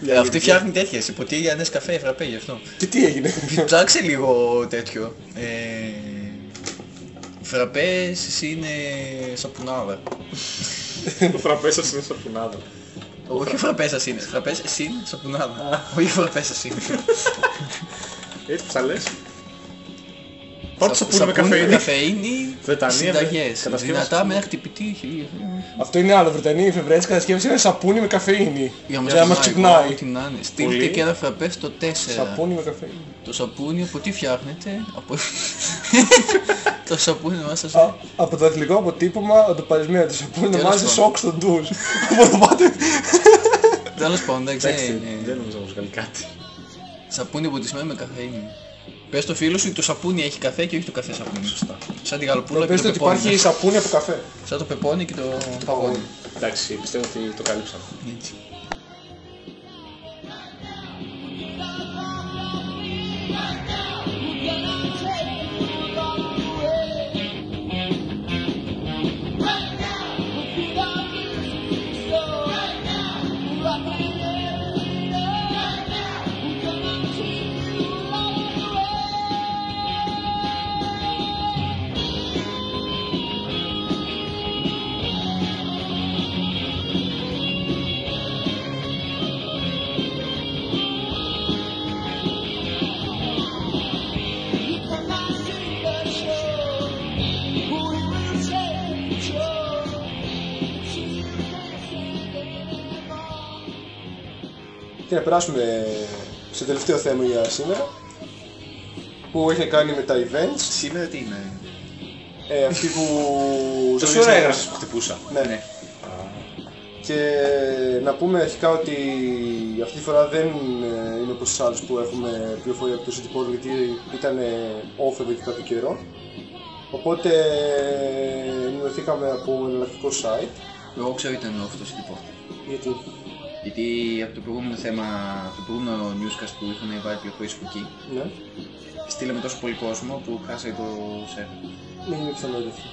Ε, Αυτή φτιάχνει τέτοιες, ποτήρια νες καφέ, φραπέ, γι' αυτό. Και τι έγινε; Ψάξε λίγο τέτοιο. Ε, φραπές είναι σαπουνάδα. Το φραπές σας είναι σαπουνάδα. Όχι φραπές σας είναι, φραπές συν σαπουνάδα. Όχι φραπές σας είναι. Έτσι που θα λες. Πρώτο Σα- σαπούνι με σαπούνι καφέινη. καφέινη, Βρετανία, συνταγές. κατασκεύαση. Δυνατά με ένα χτυπητή χιλί. Αυτό είναι άλλο. Βρετανία, η Φεβρέτης κατασκεύαση είναι σαπούνι με καφεΐνη. Για Για να μας ξυπνάει. Ό,τι να είναι. Στείλτε Πολύ. και ένα φραπέ στο 4. Σαπούνι με καφεΐνη. Το σαπούνι από τι φτιάχνετε, από... το σαπούνι μας σας... Α, από το αθλητικό αποτύπωμα, το παρισμένο του σαπούνι Τέλος ονομάζει πάντων. σοκ στο ντους. Οπότε πάτε. Τέλος πάντων, εντάξει, Εντάξει, είναι δεν νομίζω να μου βγάλει κάτι. σαπούνι ποτισμένο με καφέινη. Πες στο φίλο σου ότι το σαπούνι έχει καφέ και όχι το καφέ σαπούνι. Σωστά. Σαν τη γαλοπούλα και Πες το ότι πεπόνι. υπάρχει σαπούνι από καφέ. Σαν το πεπόνι και το παγόνι. Εντάξει, πιστεύω ότι το καλύψαμε. Να περάσουμε στο τελευταίο θέμα για σήμερα. Που έχει να κάνει με τα events. Σήμερα τι είναι; Ε, αυτοί που... Τόση ώρα έγραψες που χτυπούσα. Ναι. Ναι. Και να πούμε αρχικά ότι αυτή τη φορά δεν ε, είναι όπως τις άλλες που έχουμε πληροφορία από το City Portal γιατί ήταν ε, off εδώ και κάποιο καιρό. Οπότε ε, ενημερωθήκαμε από εναλλακτικό site. Εγώ ξέρω ήταν αυτό το τύπο. Γιατί; Γιατί από το προηγούμενο θέμα, από το προηγούμενο newscast που είχαν βάλει πληροφορίες από εκεί, ναι, στείλαμε τόσο πολύ κόσμο που χάσαμε το σερβερ. δεν είναι πιθανό αυτό.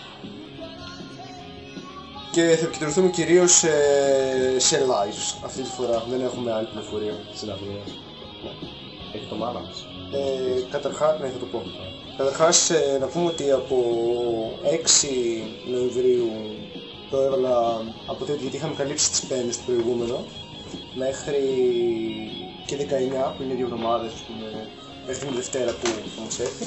Και θα επικεντρωθούμε κυρίως σε, σε lives αυτή τη φορά. Δεν έχουμε άλλη πληροφορία. Συναυλία. Έχει το μάνα μας. Ε, καταρχάς, ναι θα το πω. Καταρχάς ε, να πούμε ότι από 6 Νοεμβρίου το έβαλα από τότε γιατί είχαμε καλύψει τις πένες του προηγούμενο μέχρι και 19 που είναι δύο εβδομάδες ας πούμε, μέχρι την Δευτέρα που θα μας έρθει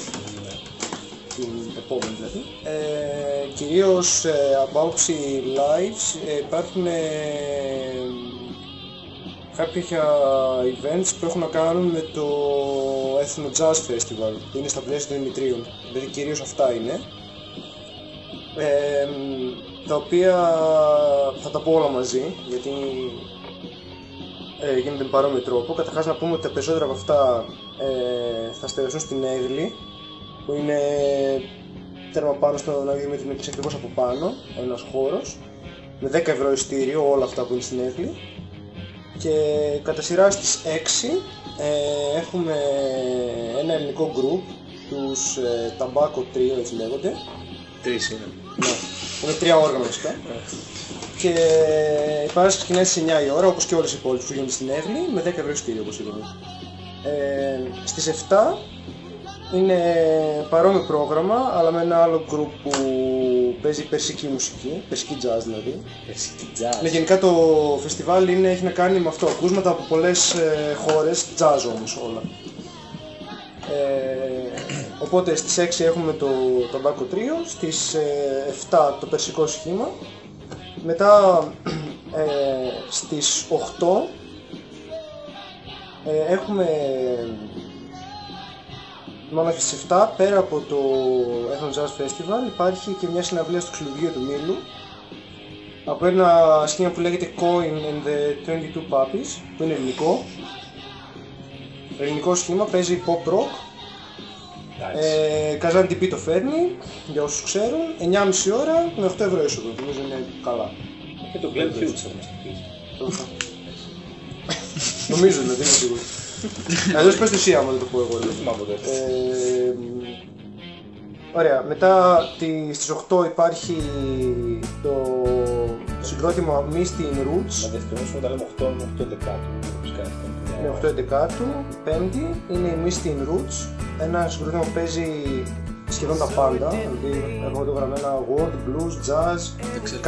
την επόμενη δηλαδή. Ε, κυρίως ε, από άποψη lives ε, υπάρχουν ε, κάποια events που έχουν να κάνουν με το Ethno Jazz Festival που είναι στα πλαίσια των Δημητρίων. Δηλαδή κυρίως αυτά είναι. Ε, τα οποία θα τα πω όλα μαζί γιατί ε, γίνεται με παρόμοιο τρόπο. Καταρχάς να πούμε ότι τα περισσότερα από αυτά ε, θα στεγαστούν στην Έγλη που είναι τέρμα πάνω στον Αγίου Δημήτρη είναι ακριβώς από πάνω, ένας χώρος με 10 ευρώ ειστήριο όλα αυτά που είναι στην Έγλη και κατά σειρά στις 6 ε, έχουμε ένα ελληνικό group τους ε, Tobacco Trio έτσι λέγονται Τρεις είναι. ναι, είναι τρία όργανα βασικά και η παράσταση ξεκινάει στις 9 η ώρα όπως και όλες οι υπόλοιπες που γίνονται στην Έγλη με 10 ευρώ ειστήριο όπως είπαμε ε, στις 7 είναι παρόμοιο πρόγραμμα, αλλά με ένα άλλο group που παίζει περσική μουσική, περσική jazz δηλαδή. Περσική jazz. Ναι, γενικά το φεστιβάλ είναι, έχει να κάνει με αυτό, ακούσματα από πολλές ε, χώρες, jazz όμως όλα. Ε, οπότε στις 6 έχουμε το Tobacco Trio, στις ε, 7 το περσικό σχήμα, μετά ε, στις 8 ε, έχουμε Μόνο και στις 7, πέρα από το Ethno Jazz Festival, υπάρχει και μια συναυλία στο ξυλουργείο του Μήλου από ένα σχήμα που λέγεται Coin and the 22 Puppies, που είναι ελληνικό. Ελληνικό σχήμα, παίζει pop rock. Εντάξει. Ε, Καζάν TP το φέρνει, για όσους ξέρουν, 9,5 ώρα με 8 ευρώ είσοδο, νομίζω είναι καλά. Και το Glenn Hughes όμως το πεις. νομίζω δηλαδή, είμαι σίγουρος. Αλλιώς πες το εσύ άμα δεν το πω εγώ. Δεν δηλαδή. θυμάμαι ποτέ. Ε, ωραία, μετά τη, στις 8 υπάρχει το συγκρότημα Misty in Roots Να διευκρινίσουμε όταν λέμε 8 με 8 δεκάτου. Όπως κάνει αυτό. με 8 11 πέμπτη είναι η Misty in Roots ένας συγκρότημα που παίζει σχεδόν τα πάντα δηλαδή έχουμε εδώ γραμμένα world, blues, jazz,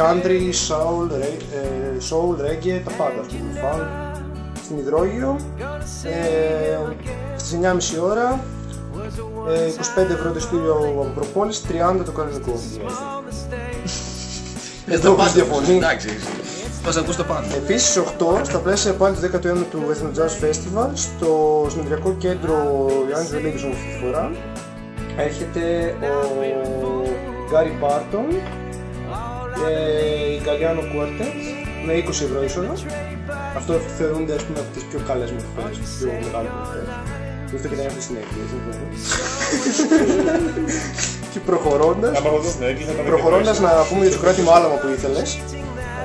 country, soul, re- ε, soul, reggae, τα πάντα ας πούμε, funk στην Ιδρόγειο ε, στις 9.30 ώρα ε, 25 ευρώ το ειστήριο από προπόληση, 30 το κανονικό. Εδώ όποιος διαφωνεί. Εντάξει. Πας να ακούς το πάντα. Επίσης στις 8, στα πλαίσια πάλι του 19ου του Ethno Jazz Festival, στο συνεδριακό κέντρο Ιωάννης Βελίδης μου αυτή τη φορά, έρχεται ο Γκάρι Μπάρτον και η Galliano Quartet με 20 ευρώ είσοδο. Αυτό θεωρούνται ας πούμε από τις πιο καλές μορφές, τις πιο μεγάλες μορφές. Γι' αυτό και δεν έρθει στην έκθεση. και προχωρώντας, Άμα εγώ στην έκλεισα θα Προχωρώντας να πούμε για το κράτημα άλαμα που ήθελες,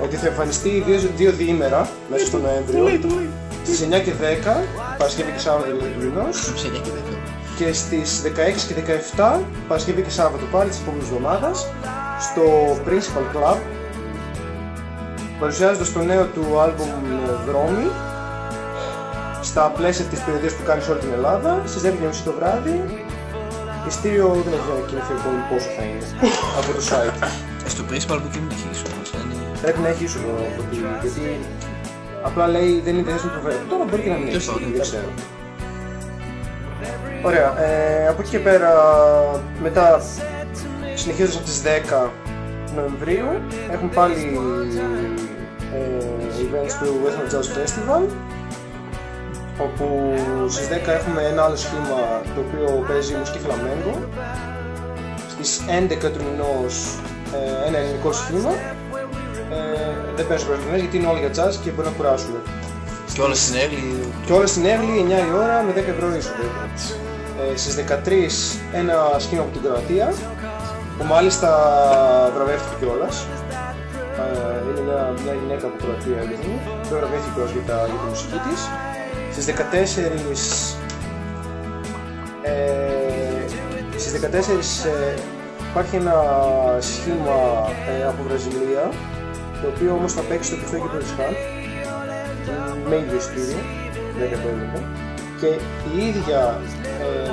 ότι θα εμφανιστεί δύο, δύο διήμερα μέσα στο Νοέμβριο, στις 9 και 10, Παρασκευή και Σάββατο δηλαδή του μηνός, Σε και δεν και στις 16 και 17, Παρασκευή και Σάββατο πάλι της επόμενης εβδομάδας, στο Principal Club, παρουσιάζοντας το νέο του άλμπουμ ε, Δρόμοι, στα πλαίσια της περιοδίας που κάνει σε όλη την Ελλάδα, στις 10.30 το βράδυ, Ειστήριο δεν έχει ανακοινωθεί ακόμη πόσο θα είναι από το site. Στο principal που δεν έχει ίσως. είναι- Πρέπει να έχει είσοδο από τη γιατί απλά λέει δεν είναι διαθέσιμο το βράδυ. Τώρα μπορεί και να μην Τέλος έχει, πάντων, δεν ξέρω. Ωραία, ε, από εκεί και πέρα μετά συνεχίζοντας από τις 10 Νοεμβρίου έχουμε πάλι ε, events του Ethno Jazz Festival όπου στις 10 έχουμε ένα άλλο σχήμα το οποίο παίζει μουσική φλαμέγκο στις 11 του μηνός ε, ένα ελληνικό σχήμα ε, δεν παίζω προσφυγές γιατί είναι όλα για jazz και μπορεί να κουράσουμε Και όλα στην Έγλη. και όλα στην Έγλη 9 η ώρα με 10 ευρώ είσοδο. Ε, στις 13 ένα σχήμα από την Κροατία που μάλιστα βραβεύτηκε κιόλας. Ε, είναι μια, μια γυναίκα από Κροατία λοιπόν, που βραβεύτηκε κιόλας για, τα, για τη μουσική της. Στις 14 ε, στις 14 ε, υπάρχει ένα σχήμα ε, από Βραζιλία το οποίο όμως θα παίξει στο πιστό και το Ρισχάν με ίδιο ειστήριο, 10 ευρώ και η ίδια ε,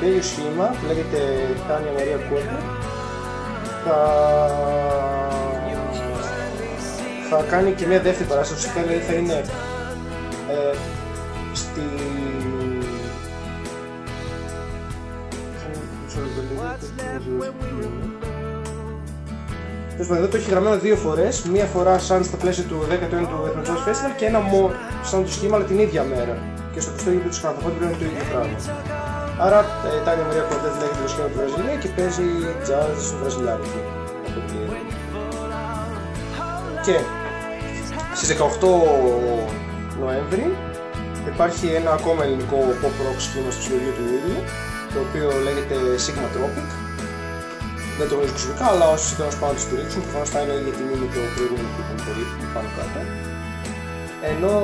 το ίδιο σχήμα που λέγεται Τάνια Μαρία Κόρνερ θα, θα κάνει και μια δεύτερη παράσταση ουσιαστικά δηλαδή θα είναι ε, στη Μισό λεπτό λίγο, Τέλος πάντων, εδώ το έχει γραμμένο δύο φορές. Μία φορά σαν στα πλαίσια του 19ου Ethno Jazz Festival και ένα more σαν το σχήμα, αλλά την ίδια μέρα. Και στο πιστό γήπεδο του Σκάνθα, οπότε πρέπει να είναι το ίδιο πράγμα. Άρα, ε, η Τάνια Μαρία Κορδέτ λέγεται το σχήμα του Βραζιλία και παίζει jazz βραζιλιάνικο. Από ό,τι Και στις 18 Νοέμβρη υπάρχει ένα ακόμα ελληνικό pop rock σχήμα στο studio του ίδιου, το οποίο λέγεται Sigma Tropic δεν το γνωρίζω προσωπικά, αλλά όσοι θέλουν να πάνε να το στηρίξουν, προφανώς θα είναι η ίδια τιμή με το προηγούμενο που είχαν περίπου πάνω κάτω. Ενώ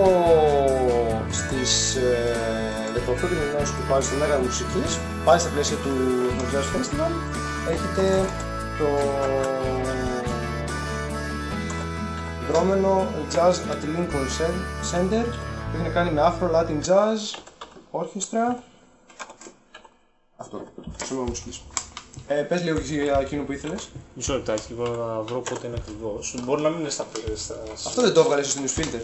στις ε, 18 του μηνός που πάλι στο Μέγα Μουσικής, πάλι στα πλαίσια του Ethno Jazz Festival, έχετε το δρόμενο Jazz at Lincoln Center που έχει να κάνει με Afro Latin Jazz, Orchestra. Αυτό, στο Μέγα Μουσικής. Ε, πες λίγο για εκείνο που ήθελες. Μισό λεπτάκι, μπορώ να βρω πότε είναι ακριβώς. Μπορεί να μην είναι στα... στα... Αυτό δεν το έβγαλες στο newsfilter.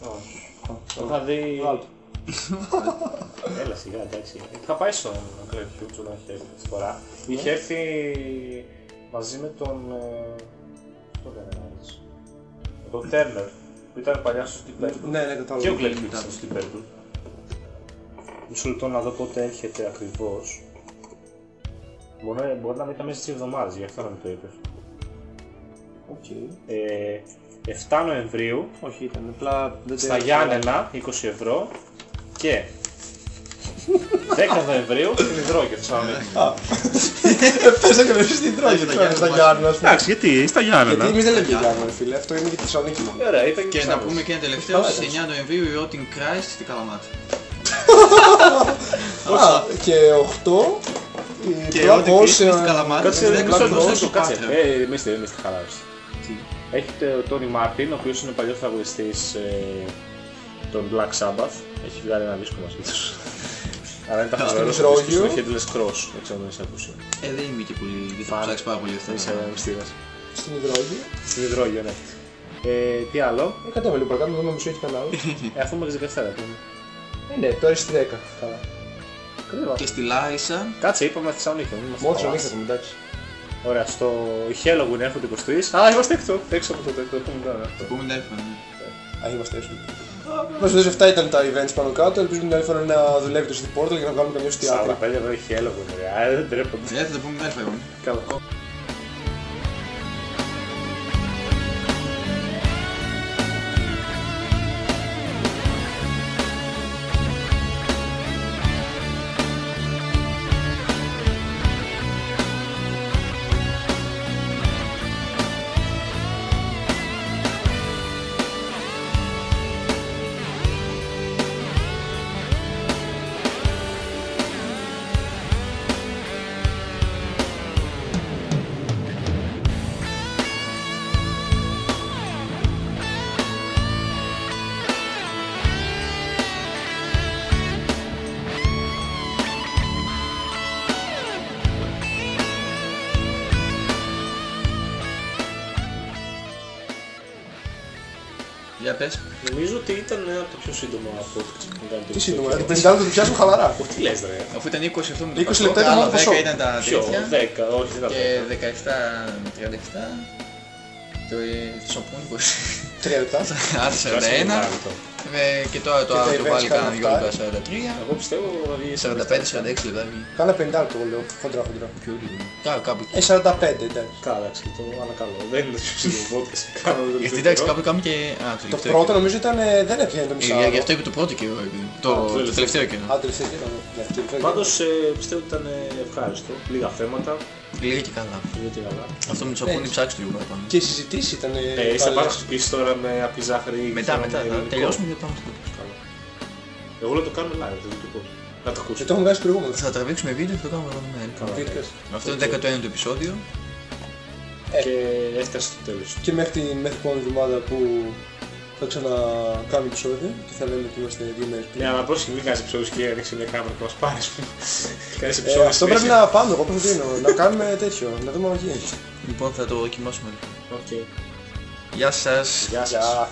Όχι. Το είχα δει... Βγάλ' το. Έλα σιγά, εντάξει. Είχα πάει στον Κλέρ Χιούτς όταν είχε έρθει αυτή τη φορά. Είχε έρθει μαζί με τον... ε, Τον Κανένας. Με τον Τέρνερ, που ήταν παλιά στο Steam Purple. Ναι, ναι, κατάλαβα. Και ο Κλέρ Χιούτς ήταν στο Steam Purple. Μισό λεπτό να δω πότε έρχεται ακριβώς. Μπορεί, να- μπορεί να μην ήταν μέσα στις εβδομάδες, γι' αυτό να μην το είπες. Οκ. Ε, 7 Νοεμβρίου Όχι, ήταν απλά δεν στα το- Γιάννενα 20 ευρώ και 10 Νοεμβρίου στην Ιδρόγειο Θεσσαλονίκη. Α. Πες να καλώσεις στην τρόγια, τώρα στα Γιάννα, ας πούμε. Εντάξει, γιατί στα Γιατί Γιάννενα. εμείς δεν λέμε για Γιάννα, ρε φίλε, αυτό είναι για τη Θεσσαλονίκη μόνο. Ωραία, ήταν Και να πούμε και ένα τελευταίο, Καλά, στις εντάξει. 9 Νοεμβρίου η Rotting Christ στη Καλαμάτα. Α, και 8 η Και Black Rotting Christ Horse, στη ε, Καλαμάτα. Κάτσε, στις 10 μισό λεπτό, Νοεμβρίου μισό στο λεπτό, κάτσε. Πάτρα. Ε, μη είστε, μη είστε χαλάρωση. Έχετε ο Τόνι Μάρτιν, ο οποίος είναι παλιός τραγουδιστής ε, των Black Sabbath. Έχει βγάλει ένα δίσκο μαζί τους. Αλλά είναι τα φοβερό στο δίσκο Μισρόγειο. στο Headless Cross, δεν ξέρω αν έχεις ακούσει. Ε, δεν είμαι και πολύ, δεν θα Φαν. ψάξει πάρα πολύ αυτά. Είσαι μυστήρας. στην Ιδρόγειο. Στην Ιδρόγειο, ναι. Ε, τι άλλο, Ε, κατέβα λίγο παρακάτω, δούμε μισό έχει κανάλι. ε, αφού μέχρι 17 δεν πούμε. Ε, ναι, τώρα είσαι στη 10. Καλά. Ακριβά. Και στη Λάρισα, Κάτσε, είπαμε Θεσσαλονίκη. μην είμαστε Μόνο χαλάς. Θεσσαλονίκη θα πούμε, εντάξει. Ωραία, στο Halloween έρχονται 23. Α, είμαστε έξω, έξω από το το επόμενο τώρα. το πούμε δεύτερο. ναι. Α, είμαστε έξω. Μας το 7 ήταν τα events πάνω κάτω, ελπίζουμε την άλλη φορά να δουλεύει το City Portal για να βγάλουμε καμιά στο Σάββα, teatro. πέντε ευρώ Halloween, ρε. Α, δεν τρέπονται. Ε, θα το πούμε δεύτερο. Καλά. Πες. Νομίζω ότι ήταν ένα από τα πιο σύντομα podcast που ήταν το Τι σύντομα, τελευταίο. το 50 λεπτό το πιάσουμε χαλαρά. Τι λες ρε. Αφού ήταν 20 αυτό με το 20 Πασόκ, λεπτά ήταν άλλα μόνο Πασόκ. 10 ήταν τα Ποιο, τέτοια 10, όχι δεν ήταν και 10. 17-37 το Σοπούν 20. 3 λεπτά. Άρα 41 ε, και τώρα το Και τα άλλο το events πάλι κάνουν κάνα 2 αυτά. λεπτά 43 Εγώ πιστεύω ότι 45-46 λεπτά βγει. Κάνα 50 λεπτό λέω, χοντρά χοντρά. Πιο λίγο. Κάπου κάπου εκεί. Ε, 45 εντάξει. Καλά, εντάξει, το ανακαλώ. Δεν είναι το πιο σύντομο podcast που κάνω. το Γιατί τελευταίο εντάξει καιρό. κάπου κάπου και... Α, το Το τελευταίο πρώτο καιρό. νομίζω ήταν, ε, δεν έπιανε το Ε, μισά. για- Γι' αυτό είπε το πρώτο καιρό, επειδή. το, το το τελευταίο. τελευταίο καιρό. Α, τελευταίο καιρό, ναι. Ναι, το τελευταίο Πάντως ε, πιστεύω ότι ήταν ε, ευχάριστο. Λίγα θέματα, Λίγα και καλά. γιατί καλά. Αυτό με το σαπούνι ψάξτε λίγο παραπάνω. Και οι συζητήσεις ήταν. Ε, είσαι πάρα στις τώρα με απ' ζάχαρη. Μετά, και μετά, με θα ελληνικό. τελειώσουμε και πάμε στο Καλά. Εγώ λέω το κάνουμε live, δεν το πω. Να το Και ακούσω. το έχουμε βγάλει προηγούμενο. Θα τραβήξουμε βίντεο και το κάνουμε εδώ με Καλά. Βίντεο. Αυτό είναι το 19ο επεισόδιο. Και έφτασε στο τέλος. Και μέχρι την μέχρι την επόμενη εβδομάδα που θα ξανακάνουμε επεισόδιο και θα λέμε ότι είμαστε δύο μέρες πριν. Ναι, αλλά πώς μην κάνεις επεισόδους και ρίξε μια κάμερα και μας πάρεις που κάνεις Ε, επεισόδιο αυτό πρέπει να πάμε, εγώ πώς δίνω, να κάνουμε τέτοιο, να δούμε αν γίνεται. Λοιπόν, θα το δοκιμάσουμε. Οκ. Γεια σας. Γεια σας. Γεια.